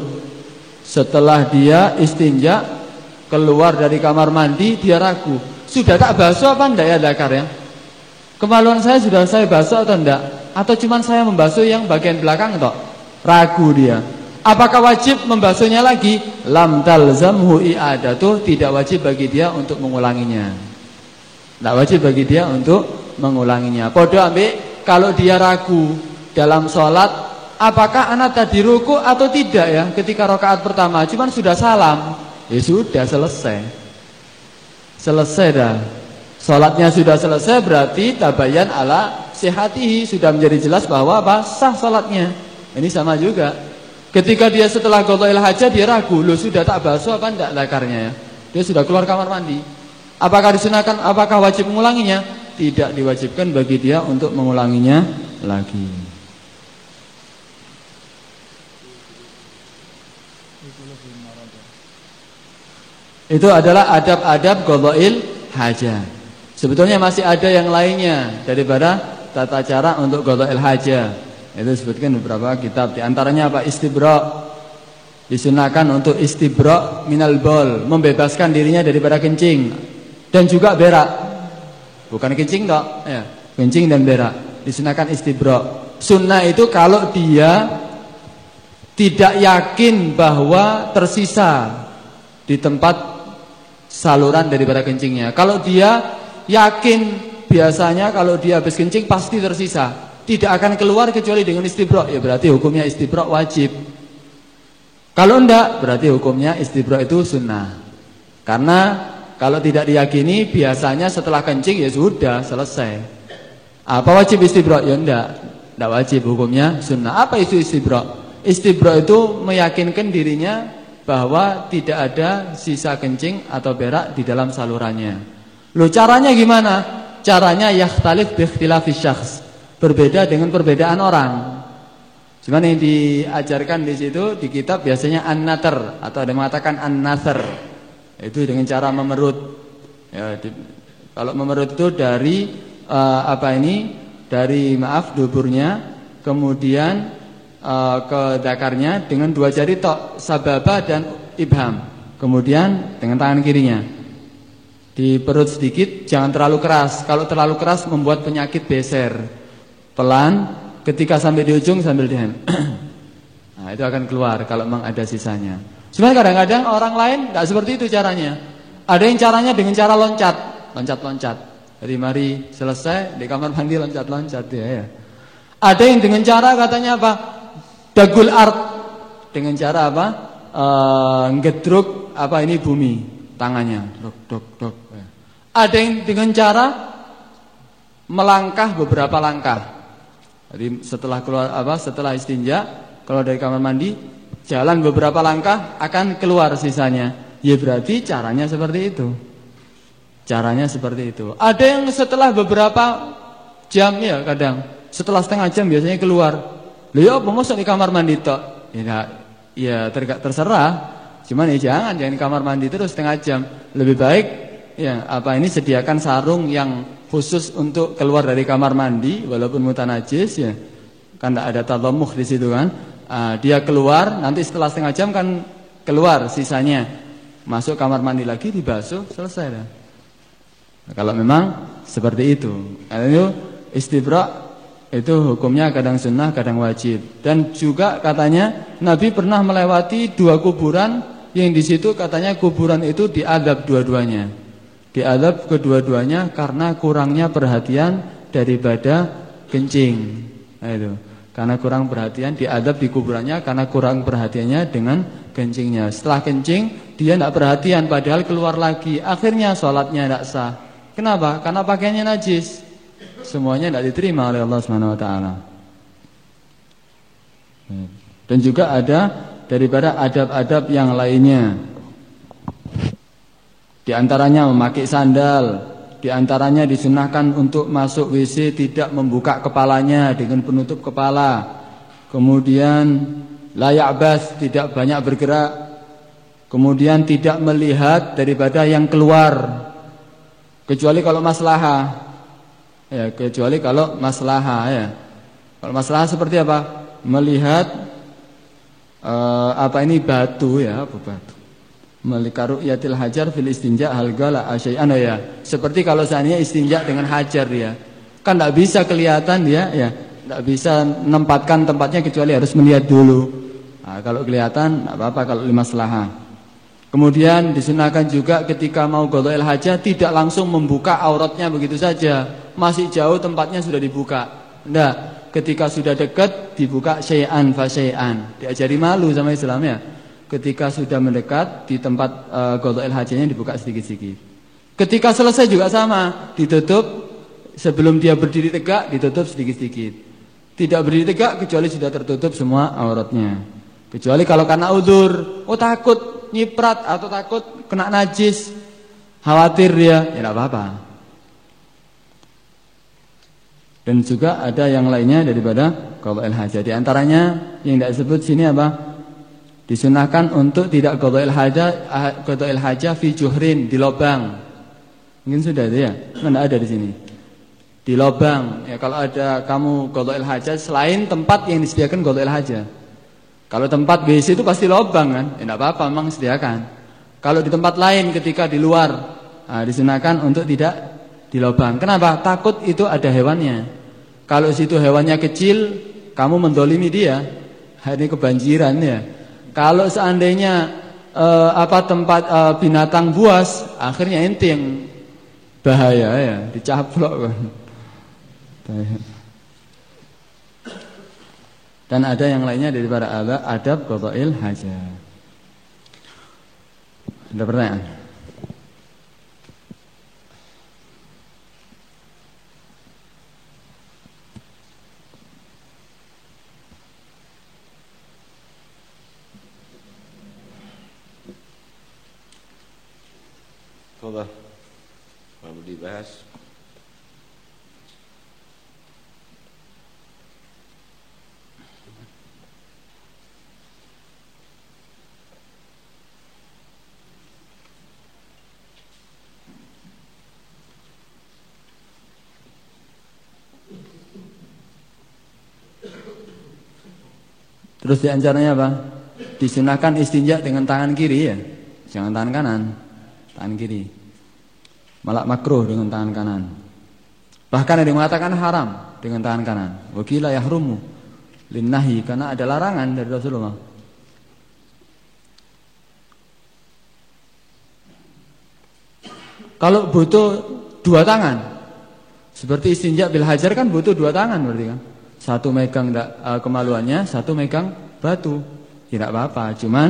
Setelah dia istinja keluar dari kamar mandi dia ragu, sudah tak basuh apa enggak ya zakarnya? Kemaluan saya sudah saya basuh atau enggak? Atau cuma saya membasuh yang bagian belakang toh? Ragu dia. Apakah wajib membasuhnya lagi? Lam talzamhu i'adatu, tidak wajib bagi dia untuk mengulanginya. Tidak wajib bagi dia untuk mengulanginya. Podo ambil kalau dia ragu dalam sholat, apakah anak tadi ruku atau tidak ya ketika rokaat pertama? Cuman sudah salam, ya sudah selesai. Selesai dah. Sholatnya sudah selesai berarti tabayan ala sehatihi sudah menjadi jelas bahwa apa sah sholatnya. Ini sama juga. Ketika dia setelah qada'il hajat dia ragu, lo sudah tak basuh apa enggak lakarnya ya? Dia sudah keluar kamar mandi. Apakah disunahkan apakah wajib mengulanginya? Tidak diwajibkan bagi dia untuk mengulanginya lagi. Itu adalah adab-adab qada'il hajat. Sebetulnya masih ada yang lainnya daripada tata cara untuk qada'il hajat. Itu disebutkan beberapa kitab. Di antaranya apa? Istibra. Disunahkan untuk istibra minal bol, membebaskan dirinya daripada kencing dan juga berak. Bukan kencing dok, ya. Kencing dan berak. Disunahkan istibra. Sunnah itu kalau dia tidak yakin bahwa tersisa di tempat saluran daripada kencingnya. Kalau dia yakin biasanya kalau dia habis kencing pasti tersisa. Tidak akan keluar kecuali dengan istibra ya berarti hukumnya istibra wajib. Kalau enggak berarti hukumnya istibra itu sunnah. Karena kalau tidak diyakini biasanya setelah kencing ya sudah selesai. Apa wajib istibra ya enggak enggak wajib hukumnya sunnah. Apa itu istibra istibra itu meyakinkan dirinya bahwa tidak ada sisa kencing atau berak di dalam salurannya. Lo caranya gimana caranya yakhtalif bi ikhtilafi syakhs berbeda dengan perbedaan orang. Cuman yang diajarkan di situ di kitab biasanya an-natar atau ada yang mengatakan an-nasr. Itu dengan cara memerut. Ya, di, kalau memerut itu dari uh, apa ini? Dari maaf duburnya, kemudian uh, ke dakarnya dengan dua jari tok sababa dan ibham. Kemudian dengan tangan kirinya. Di perut sedikit, jangan terlalu keras. Kalau terlalu keras membuat penyakit beser. Pelan, ketika sampai di ujung sambil dihem. nah, itu akan keluar kalau memang ada sisanya. Cuma kadang-kadang orang lain tidak seperti itu caranya. Ada yang caranya dengan cara loncat, loncat-loncat. Jadi mari selesai di kamar mandi loncat-loncat ya, ya. Ada yang dengan cara katanya apa? Dagul art. Dengan cara apa? Uh, ngedruk apa ini bumi tangannya. Dok dok dok. Ya. Ada yang dengan cara melangkah beberapa langkah. Jadi setelah keluar apa? Setelah istinja, keluar dari kamar mandi, jalan beberapa langkah akan keluar sisanya. Ya berarti caranya seperti itu. Caranya seperti itu. Ada yang setelah beberapa jam ya kadang, setelah setengah jam biasanya keluar. Lihat apa masuk di kamar mandi tok? Ya, ya terserah. Cuman ya jangan jangan di kamar mandi terus setengah jam. Lebih baik ya apa ini sediakan sarung yang khusus untuk keluar dari kamar mandi walaupun mutanajis ya. Kan tidak ada talamuh di situ kan. Uh, dia keluar nanti setelah setengah jam kan keluar sisanya. Masuk kamar mandi lagi dibasuh selesai dah. Nah, kalau memang seperti itu. Nah, itu istibra itu hukumnya kadang sunnah kadang wajib. Dan juga katanya Nabi pernah melewati dua kuburan yang di situ katanya kuburan itu diadab dua-duanya Diadab kedua-duanya karena kurangnya perhatian daripada kencing. Nah itu. Karena kurang perhatian diadab di kuburannya karena kurang perhatiannya dengan kencingnya. Setelah kencing dia tidak perhatian padahal keluar lagi. Akhirnya sholatnya tidak sah. Kenapa? Karena pakaiannya najis. Semuanya tidak diterima oleh Allah Taala. Dan juga ada daripada adab-adab yang lainnya. Di antaranya memakai sandal, di antaranya disunahkan untuk masuk WC tidak membuka kepalanya dengan penutup kepala. Kemudian layak bas tidak banyak bergerak. Kemudian tidak melihat daripada yang keluar. Kecuali kalau maslahah. Ya, kecuali kalau maslahah ya. Kalau maslahah seperti apa? Melihat uh, apa ini batu ya, apa batu? Melikaru yatil hajar fil istinja hal gala asyai'an oh ya. Seperti kalau seandainya istinja dengan hajar ya. Kan tidak bisa kelihatan dia ya. Tidak bisa menempatkan tempatnya kecuali harus melihat dulu. Nah, kalau kelihatan tidak apa-apa kalau lima selaha. Kemudian disunahkan juga ketika mau godoil hajat tidak langsung membuka auratnya begitu saja. Masih jauh tempatnya sudah dibuka. Tidak, ketika sudah dekat dibuka syai'an fa syai'an. Diajari malu sama Islam ya ketika sudah mendekat di tempat uh, godok hajanya dibuka sedikit-sedikit. Ketika selesai juga sama, ditutup sebelum dia berdiri tegak ditutup sedikit-sedikit. Tidak berdiri tegak kecuali sudah tertutup semua auratnya. Kecuali kalau karena udur, oh takut nyiprat atau takut kena najis, khawatir dia, ya tidak apa-apa. Dan juga ada yang lainnya daripada qadha hajah. Di antaranya yang tidak disebut sini apa? Disunahkan untuk tidak qadha'il haja qadha'il haja fi juhrin di lobang. Mungkin sudah ada ya? Mana ada di sini? Di lobang. Ya kalau ada kamu qadha'il haja selain tempat yang disediakan qadha'il haja. Kalau tempat WC itu pasti lobang kan? Ya apa-apa memang sediakan. Kalau di tempat lain ketika di luar nah, disunahkan untuk tidak di lobang. Kenapa? Takut itu ada hewannya. Kalau situ hewannya kecil, kamu mendolimi dia. Ini kebanjiran ya. Kalau seandainya uh, apa tempat uh, binatang buas, akhirnya ente yang bahaya ya, dicaplok. Dan ada yang lainnya dari para adab qada'il hajat. Ada pertanyaan? Allah Kalau dibahas. Terus diancaranya apa? Disunahkan istinja dengan tangan kiri ya? Jangan tangan kanan tangan kiri. Malah makruh dengan tangan kanan. Bahkan ada yang mengatakan haram dengan tangan kanan. Wakila yahrumu linnahi karena ada larangan dari Rasulullah. Kalau butuh dua tangan, seperti istinja bil hajar kan butuh dua tangan berarti kan. Satu megang uh, kemaluannya, satu megang batu. Tidak apa-apa, cuman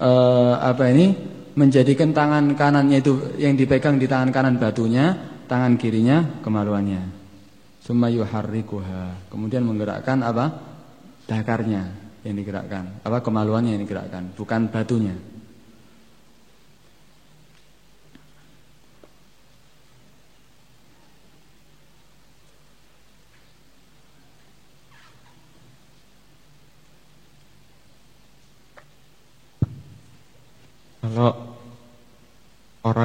uh, apa ini menjadikan tangan kanannya itu yang dipegang di tangan kanan batunya, tangan kirinya kemaluannya. Sumayuharrikuha. Kemudian menggerakkan apa? Dakarnya yang digerakkan, apa kemaluannya yang digerakkan, bukan batunya. Kalau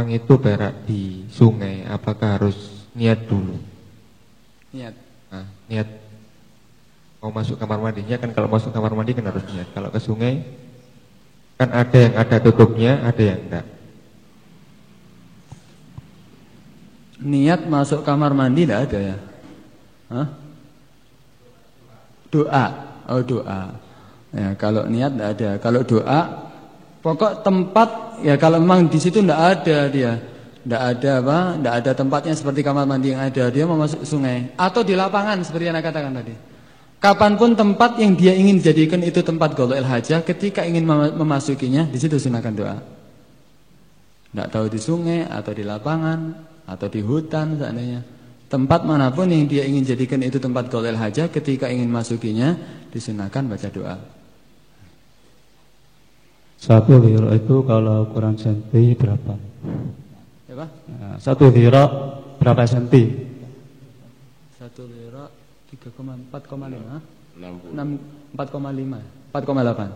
orang itu berak di sungai, apakah harus niat dulu? Niat. Nah, niat mau masuk kamar mandinya kan kalau masuk kamar mandi kan harus niat. Kalau ke sungai kan ada yang ada tutupnya, ada yang enggak. Niat masuk kamar mandi tidak ada ya? Hah? Doa. Oh doa. Ya, kalau niat tidak ada. Kalau doa Pokok tempat ya kalau memang di situ tidak ada dia, tidak ada apa, tidak ada tempatnya seperti kamar mandi yang ada, dia mau masuk sungai atau di lapangan seperti yang saya katakan tadi. Kapan pun tempat yang dia ingin jadikan itu tempat golol hajah, ketika ingin memasukinya, di situ silakan doa. Tidak tahu di sungai atau di lapangan atau di hutan seandainya. Tempat mana pun yang dia ingin jadikan itu tempat golol hajah, ketika ingin masukinya, disunahkan baca doa. Satu ziro itu kalau ukuran senti berapa? Ya, Pak? Nah, satu ziro berapa senti? Satu lira 3,4,5 60. 6 4,5 4,8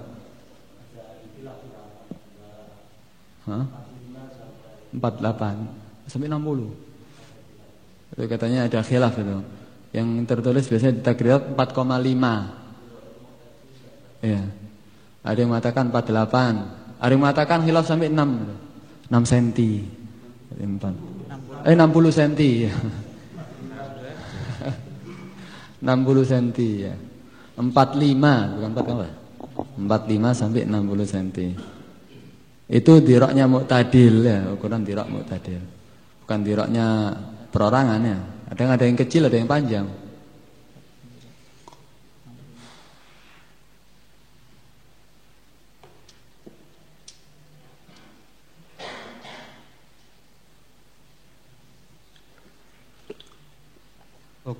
Hah? 48 sampai 60 itu katanya ada khilaf itu yang tertulis biasanya di takrirat 4,5 Iya. Ada yang mengatakan 48 Ada yang mengatakan khilaf sampai 6 6 senti. Eh 60 senti ya. 60 senti ya. 45 bukan 4 apa? 45 sampai 60 senti. Itu diroknya muktadil ya, ukuran dirok muktadil. Bukan diroknya perorangan ya. Ada yang ada yang kecil, ada yang panjang.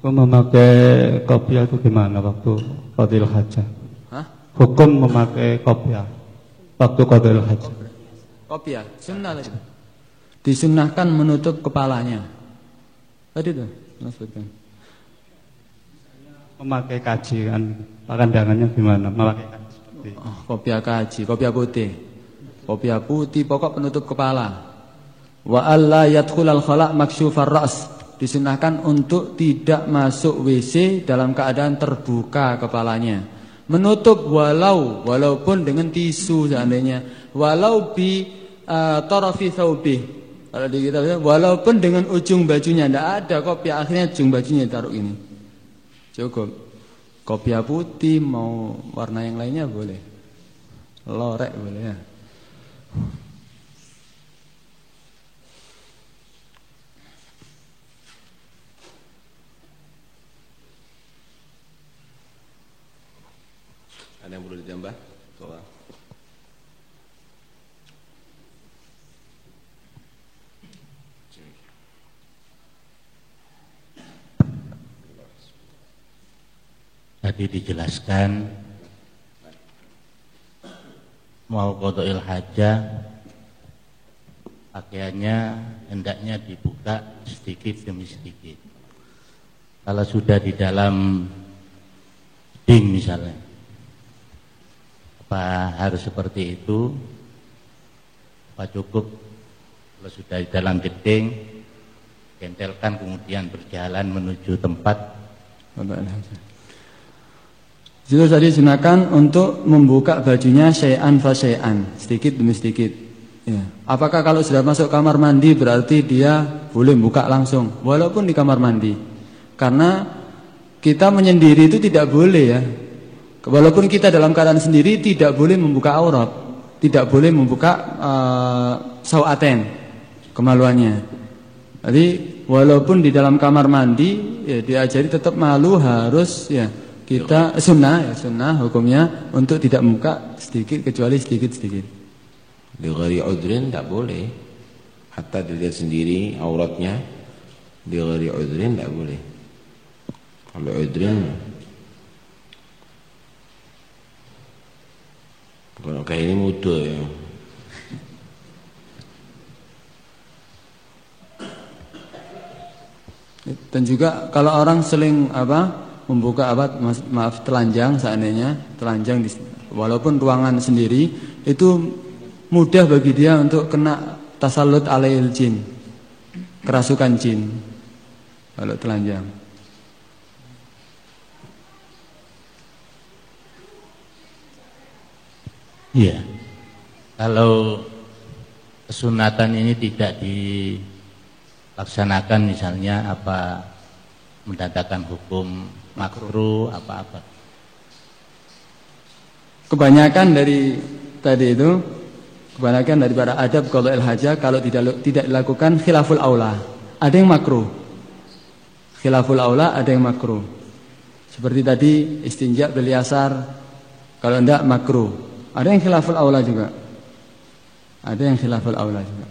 Memakai kopiah itu gimana waktu qadil hajah? Hah? Hukum memakai kopiah waktu qadil hajah. Kopiah, sunnah tadi. Disunnahkan menutup kepalanya. Tadi tuh, maksudnya. Memakai kaji kan, pandangannya gimana? Memakai kaji. Oh, kopiah kaji, kopiah putih. Kopiah putih pokok penutup kepala. Wa alla yadkhulal khala' maksyufar ra's. Disunahkan untuk tidak masuk WC dalam keadaan terbuka kepalanya. Menutup walau walaupun dengan tisu seandainya, walau bi uh, tarafi. Kalau di kitab walaupun dengan ujung bajunya tidak ada kopiah akhirnya ujung bajunya taruh ini. Cukup. Kopiah putih mau warna yang lainnya boleh. Lorek boleh ya. Ada yang perlu ditambah? Soal. Tadi dijelaskan mau kodoil hajah pakaiannya hendaknya dibuka sedikit demi sedikit. Kalau sudah di dalam ding misalnya, apa harus seperti itu? Apa cukup kalau sudah di dalam jeding, kentelkan kemudian berjalan menuju tempat Itu tadi gunakan untuk membuka bajunya syai'an fa syai'an, sedikit demi sedikit. Ya. Apakah kalau sudah masuk kamar mandi berarti dia boleh buka langsung walaupun di kamar mandi? Karena kita menyendiri itu tidak boleh ya. Walaupun kita dalam keadaan sendiri tidak boleh membuka aurat, tidak boleh membuka uh, sawaten kemaluannya. Jadi walaupun di dalam kamar mandi ya diajari tetap malu harus ya kita sunnah ya sunnah hukumnya untuk tidak membuka sedikit kecuali sedikit sedikit. Di ghairi udrin tidak boleh. Hatta dilihat sendiri auratnya di ghairi udrin tidak boleh. Kalau udrin kalau kayak ini mudah ya. Dan juga kalau orang seling apa membuka apa maaf telanjang seandainya telanjang di, walaupun ruangan sendiri itu mudah bagi dia untuk kena tasallut alail jin kerasukan jin kalau telanjang Iya. Kalau kesunatan ini tidak dilaksanakan misalnya apa mendatangkan hukum makruh apa-apa. Kebanyakan dari tadi itu kebanyakan daripada adab kalau haja kalau tidak tidak dilakukan khilaful aula. Ada yang makruh. Khilaful aula ada yang makruh. Seperti tadi istinja beliasar kalau tidak makruh. Ada yang khilaful aula juga. Ada yang khilaful aula juga.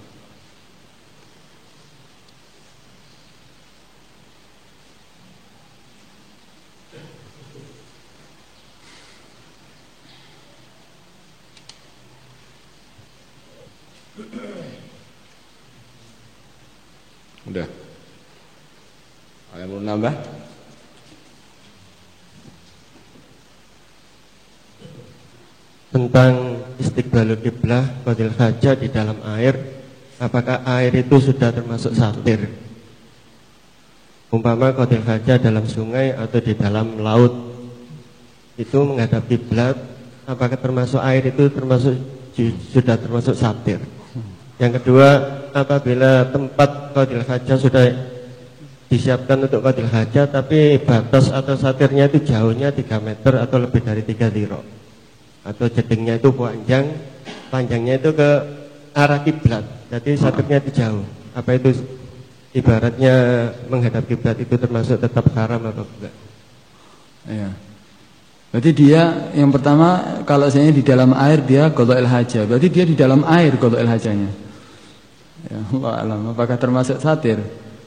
Udah. Ada yang nambah? Tentang istiqbalul kiblah qadil haja di dalam air apakah air itu sudah termasuk satir? Umpama qadil haja dalam sungai atau di dalam laut itu menghadap kiblat apakah termasuk air itu termasuk sudah termasuk satir? Yang kedua apabila tempat qadil haja sudah disiapkan untuk qadil haja tapi batas atau satirnya itu jauhnya 3 meter atau lebih dari 3 dirok atau jedingnya itu panjang, panjangnya itu ke arah kiblat. Jadi satunya itu jauh. Apa itu ibaratnya menghadap kiblat itu termasuk tetap haram atau enggak? Iya. Berarti dia yang pertama kalau saya di dalam air dia el haja. Berarti dia di dalam air el hajanya. Ya, Allah alam. Apakah termasuk satir?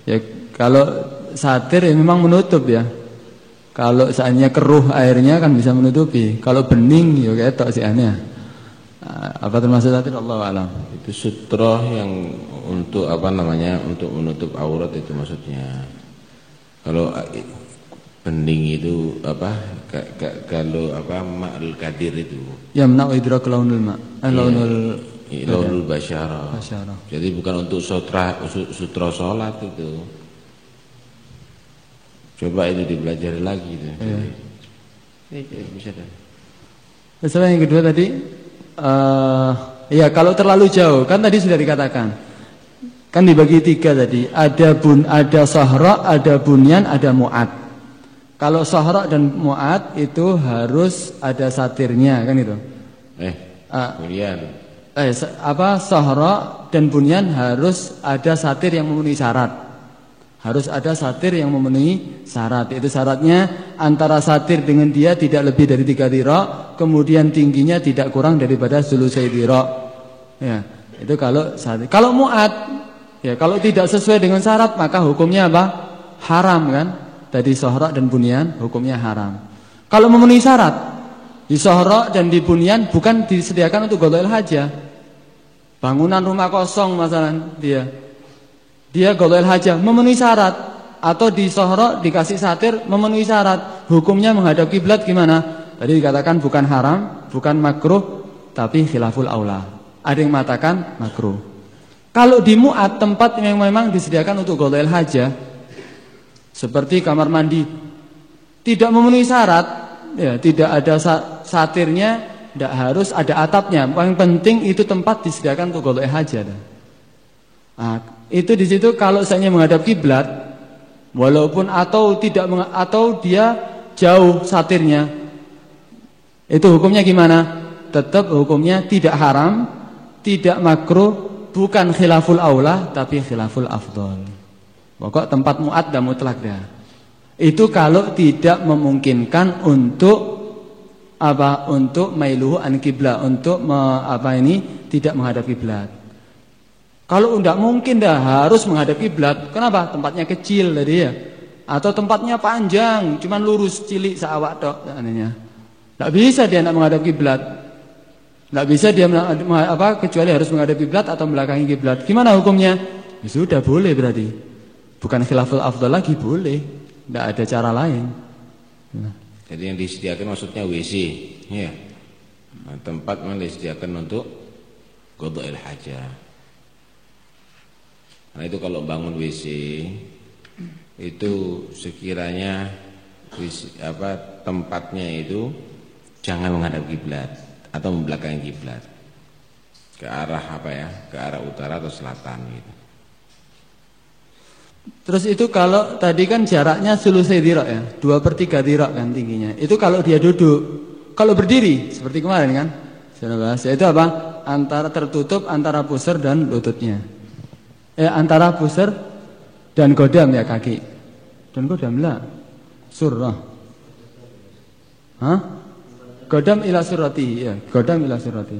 Ya kalau satir ya memang menutup ya. Kalau seandainya keruh airnya kan bisa menutupi. Kalau bening ya ketok sih aneh. Apa termasuk tadi Allah alam? Itu sutra yang untuk apa namanya? Untuk menutup aurat itu maksudnya. Kalau bening itu apa? Kalau apa ma'al kadir itu. Ya menau idrak launul ma. Eh, iya. launul launul basyara. Jadi bukan untuk sutra sutra salat itu. Coba itu dipelajari lagi itu. Iya. Ini bisa dah. Masalah yang kedua tadi uh, ya kalau terlalu jauh kan tadi sudah dikatakan. Kan dibagi tiga tadi, ada bun ada sahra, ada bunyan, ada muat. Kalau sahra dan muat itu harus ada satirnya kan itu. Eh, uh, bunyan. Eh apa sahra dan bunyan harus ada satir yang memenuhi syarat. Harus ada satir yang memenuhi syarat. Itu syaratnya antara satir dengan dia tidak lebih dari tiga dirok, kemudian tingginya tidak kurang daripada sulusai dirok. Ya, itu kalau satir. Kalau muat, ya kalau tidak sesuai dengan syarat maka hukumnya apa? Haram kan? Tadi sohrok dan bunian hukumnya haram. Kalau memenuhi syarat, di sohrok dan di bunian bukan disediakan untuk golol haja. Bangunan rumah kosong masalah dia dia golel haja memenuhi syarat atau di sohro dikasih satir memenuhi syarat. Hukumnya menghadap kiblat gimana? Tadi dikatakan bukan haram, bukan makruh, tapi khilaful aula. Ada yang mengatakan makruh. Kalau di muat tempat yang memang disediakan untuk golel haja seperti kamar mandi tidak memenuhi syarat, ya tidak ada satirnya, tidak harus ada atapnya. Yang penting itu tempat disediakan untuk golel haja. Nah, itu di situ kalau saya menghadap kiblat walaupun atau tidak atau dia jauh satirnya itu hukumnya gimana? Tetap hukumnya tidak haram, tidak makruh, bukan khilaful aula tapi khilaful afdol. Pokok tempat muat dan mutlak dah. Itu kalau tidak memungkinkan untuk apa? Untuk mailuhu an kiblat, untuk me, apa ini tidak menghadap kiblat. Kalau tidak mungkin dah harus menghadap kiblat. Kenapa? Tempatnya kecil tadi ya. Atau tempatnya panjang, cuman lurus cilik seawak tok anehnya. Tidak bisa dia nak menghadap kiblat. Tidak bisa dia apa kecuali harus menghadap kiblat atau belakangi kiblat. Gimana hukumnya? Ya sudah boleh berarti. Bukan khilaful afdal lagi boleh. Tidak ada cara lain. Nah. Jadi yang disediakan maksudnya WC, ya. Nah, tempat yang disediakan untuk qada'il hajah. Nah itu kalau bangun WC itu sekiranya apa tempatnya itu jangan menghadap kiblat atau membelakangi kiblat ke arah apa ya ke arah utara atau selatan gitu. Terus itu kalau tadi kan jaraknya selusai dirok ya, dua per tiga dirok kan tingginya. Itu kalau dia duduk, kalau berdiri seperti kemarin kan, saya bahas. Itu apa? Antara tertutup antara pusar dan lututnya eh, antara pusar dan godam ya kaki. Dan godam lah. Surah. Hah? Godam ila surati ya, godam ila surati.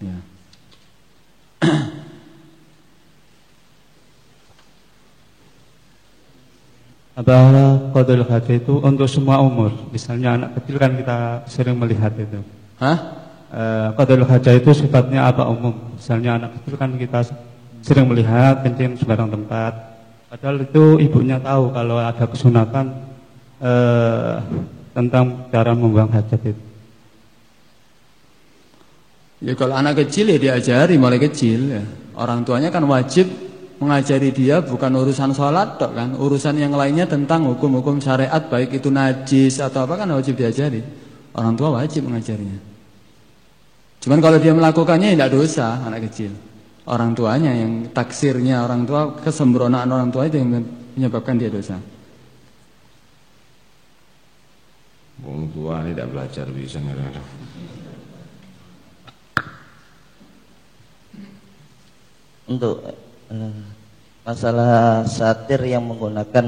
Ya. Apa kodol hati itu untuk semua umur? Misalnya anak kecil kan kita sering melihat itu. Hah? Eh, qadul hajah itu sifatnya apa umum. Misalnya anak kecil kan kita sering melihat kencing sembarang tempat. Padahal itu ibunya tahu kalau ada kesunatan eh, tentang cara membuang hajat itu. Ya kalau anak kecil ya diajari mulai kecil ya. Orang tuanya kan wajib mengajari dia bukan urusan sholat kan. Urusan yang lainnya tentang hukum-hukum syariat baik itu najis atau apa kan wajib diajari. Orang tua wajib mengajarinya. Cuman kalau dia melakukannya tidak dosa anak kecil. Orang tuanya yang taksirnya orang tua, kesembronaan orang tua itu yang menyebabkan dia dosa. Orang tua tidak belajar bisa nggak Untuk uh, masalah satir yang menggunakan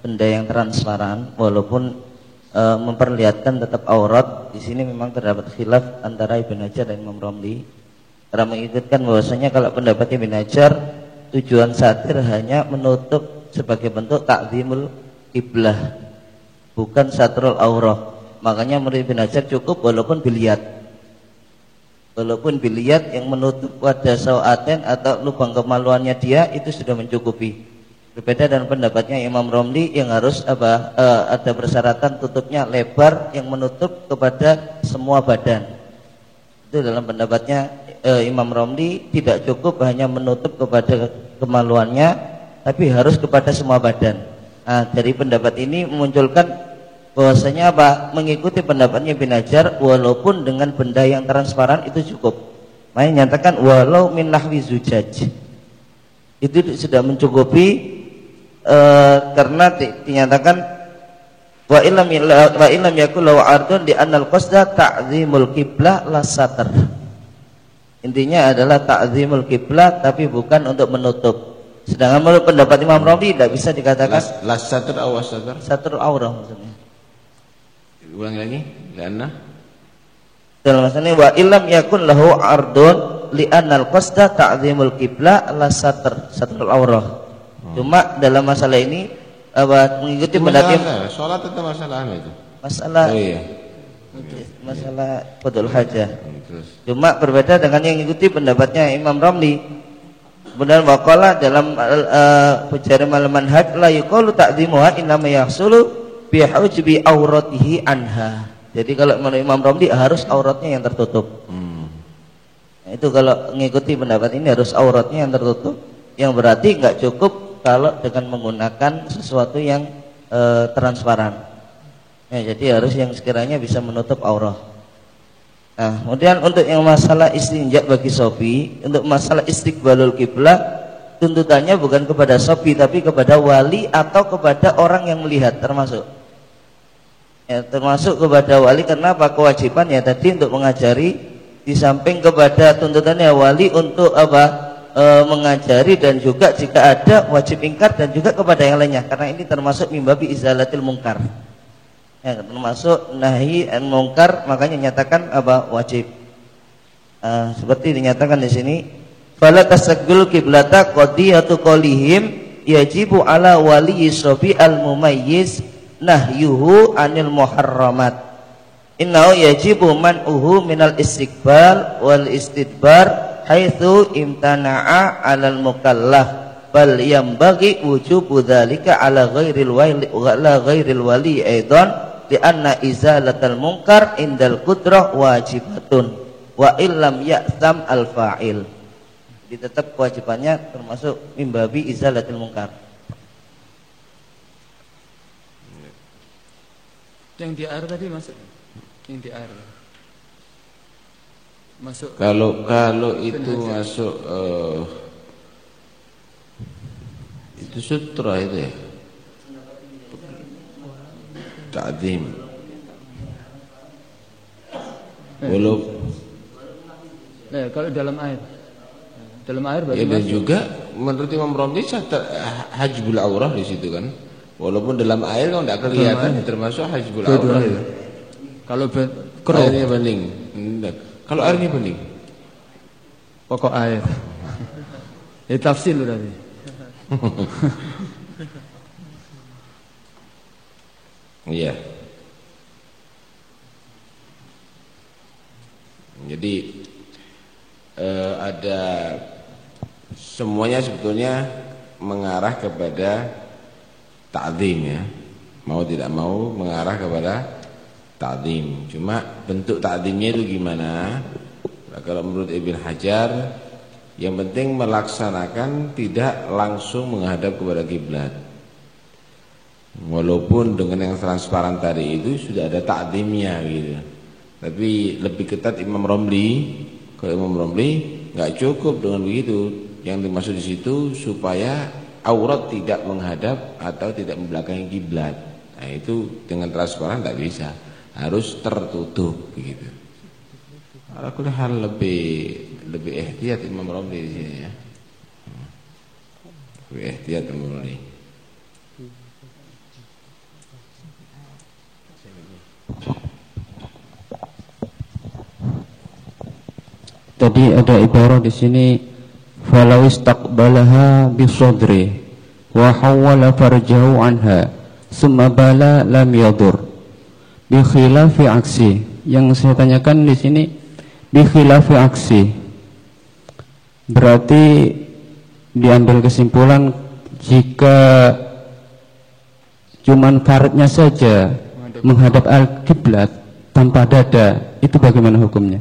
benda yang transparan, walaupun e, memperlihatkan tetap aurat. Di sini memang terdapat khilaf antara Ibn Hajar dan Imam Romli. Karena mengikutkan bahwasanya kalau pendapat Ibn Hajar tujuan satir hanya menutup sebagai bentuk takzimul kiblah, bukan satrul aurah. Makanya menurut Ibn Hajar cukup walaupun biliat. Walaupun biliat yang menutup wajah sawaten atau lubang kemaluannya dia itu sudah mencukupi. Berbeda dengan pendapatnya Imam Romli yang harus apa uh, ada persyaratan tutupnya lebar yang menutup kepada semua badan. Itu dalam pendapatnya uh, Imam Romli tidak cukup hanya menutup kepada kemaluannya tapi harus kepada semua badan. Nah, dari pendapat ini memunculkan bahwasanya apa? Mengikuti pendapatnya Ibn Hajar walaupun dengan benda yang transparan itu cukup. Makanya nyatakan walau min lahwi zujaj. Itu sudah mencukupi Eh, karena dinyatakan wa illam wa illam yakul lahu ardun di annal qasda ta'zimul qiblah la. Intinya adalah ta'zimul qiblah tapi bukan untuk menutup. Sedangkan menurut pendapat Imam Rabi tidak bisa dikatakan la satr aw satr. Satr aurah maksudnya. Ulang lagi, karena dalam masalah wa illam yakun lahu ardun li annal qasda ta'zimul qiblah la satr, satr aurah. Cuma dalam masalah ini apa mengikuti pendapat sholat itu masalah itu. Masalah oh, iya. Masalah qadul hajah. Cuma berbeda dengan yang mengikuti pendapatnya Imam Ramli. Kemudian waqala dalam uh, pencari malaman haj la yuqalu ta'dhimuha inna ma yahsulu bi hujbi auratihi anha. Jadi kalau menurut Imam Ramli harus auratnya yang tertutup. Hmm. Nah, itu kalau mengikuti pendapat ini harus auratnya yang tertutup. Yang berarti enggak cukup kalau dengan menggunakan sesuatu yang e, transparan. Ya, jadi harus yang sekiranya bisa menutup aurah. Nah, kemudian untuk yang masalah istinja bagi sopi, untuk masalah istiqbalul kiblat, tuntutannya bukan kepada sopi tapi kepada wali atau kepada orang yang melihat termasuk. Ya, termasuk kepada wali karena apa kewajiban ya tadi untuk mengajari di samping kepada tuntutannya wali untuk apa e, mengajari dan juga jika ada wajib ingkar dan juga kepada yang lainnya. Karena ini termasuk mimbabi izalatil mungkar. Ya, termasuk nahi dan mungkar makanya nyatakan apa? Wajib. E, seperti dinyatakan di sini fala tasaggul qiblata qadiyatu qalihim yajibu ala wali sobi al mumayyiz nahyuhu anil muharramat. Innahu yajibu man'uhu minal istiqbal wal istidbar haitsu imtana'a 'alal mukallaf bal bagi wujubu dzalika 'ala ghairil wali ala ghairil wali aidan anna izalatal munkar indal qudrah wajibatun wa illam ya'tam al fa'il. Jadi tetap kewajibannya termasuk mimbabi izalatil munkar. Yang di air tadi masuk yang di air masuk. Kalau kalau itu masuk uh, itu sutra itu ya? Ta'zim. Belum nah, kalau dalam air. Dalam air ya dan juga menurut Imam Romli hajbul aurah di situ kan? Walaupun dalam air kalau tidak kelihatan termasuk hajbul aurah kalau airnya bening kalau airnya bening. Pokok air. Ya tafsir lu tadi. Iya. Jadi eh, ada semuanya sebetulnya mengarah kepada ta'zim ya. Mau tidak mau mengarah kepada ta'zim. Cuma bentuk ta'zimnya itu gimana? Nah, kalau menurut Ibn Hajar yang penting melaksanakan tidak langsung menghadap kepada kiblat. Walaupun dengan yang transparan tadi itu sudah ada takdimnya gitu. Tapi lebih ketat Imam Romli. Kalau Imam Romli nggak cukup dengan begitu. Yang dimaksud di situ supaya aurat tidak menghadap atau tidak membelakangi kiblat. Nah itu dengan transparan tak bisa, harus tertutup begitu. Aku hal lebih lebih ihtiyat Imam Romli di sini ya. Lebih ihtiyat Imam Romli. Tadi ada ibarat di sini falau istaqbalaha bisadri wa hawala farjahu anha summa bala lam yadur bi khilafi aksi. Yang saya tanyakan di sini bi khilafi aksi. Berarti diambil kesimpulan jika cuman faradnya saja menghadap al-kiblat tanpa dada itu bagaimana hukumnya?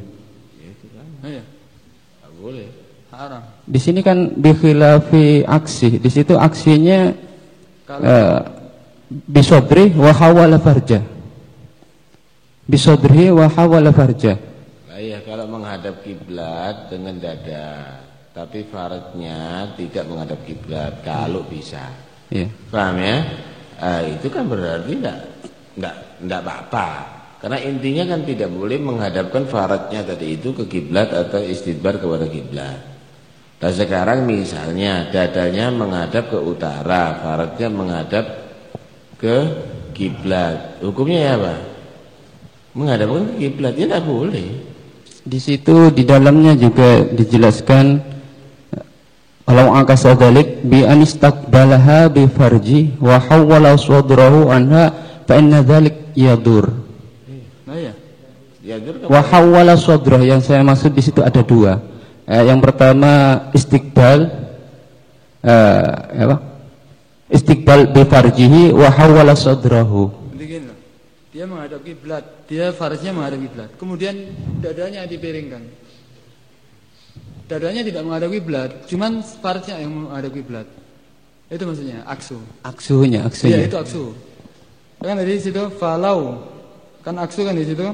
Di sini kan bikhilafi aksi. Di situ aksinya uh, bisodri wa hawala farja. Bisodri wa hawala farja. Nah, iya kalau menghadap kiblat dengan dada, tapi faradnya tidak menghadap kiblat kalau bisa. Iya. Paham ya? Uh, itu kan berarti tidak tidak tidak apa-apa. Karena intinya kan tidak boleh menghadapkan faradnya tadi itu ke kiblat atau istidbar kepada kiblat. Nah sekarang misalnya dadanya menghadap ke utara, faradnya menghadap ke kiblat. Hukumnya ya apa? Menghadap ke kiblat ya tidak boleh. Di situ di dalamnya juga dijelaskan kalau angkasa dalik bi anistaqbalaha bi farji wa hawwala sadrahu anha fa inna dzalik yadur. Nah ya. Yadur wa hawwala sadrah yang saya maksud di situ ada dua Eh, yang pertama istiqbal eh, apa? Istiqbal bi farjihi wa hawala sadrahu. Dia menghadap kiblat, dia farjnya menghadap kiblat. Kemudian dadanya dipiringkan. Dadanya tidak menghadap kiblat, cuman farjnya yang menghadap kiblat. Itu maksudnya aksu. Aksunya, aksunya. Iya, itu aksu. Kan dari situ falau. Kan aksu kan di situ.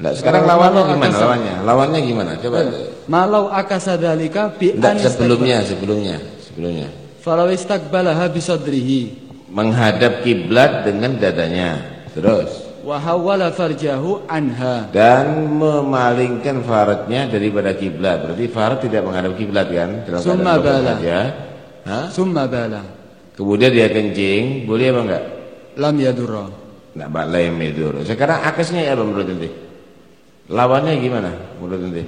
Nah, sekarang lawannya gimana lawannya? Lawannya gimana? Coba. Malau akasadalika bi sebelumnya, sebelumnya, sebelumnya. Falau istaqbalaha bisadrihi. Menghadap kiblat dengan dadanya. Terus. Wa hawala farjahu anha. Dan memalingkan faradnya daripada kiblat. Berarti farad tidak menghadap kiblat kan? Dalam Summa bala. Ya. Summa bala. Kemudian dia kencing, boleh apa enggak? Lam yadurra. Enggak bala yang yadur. Sekarang akasnya apa menurut ente? Lawannya gimana menurut ente?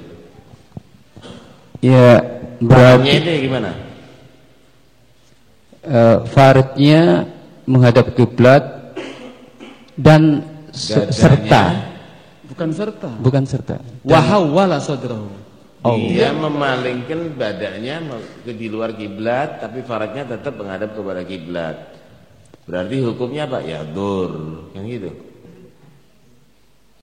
Ya berarti itu gimana? Uh, faridnya menghadap kiblat dan se serta. Bukan serta. Bukan serta. Wahawala sadrahu. Oh. dia memalingkan badannya ke di luar kiblat tapi faradnya tetap menghadap kepada kiblat. Berarti hukumnya apa? Ya dur. Kan gitu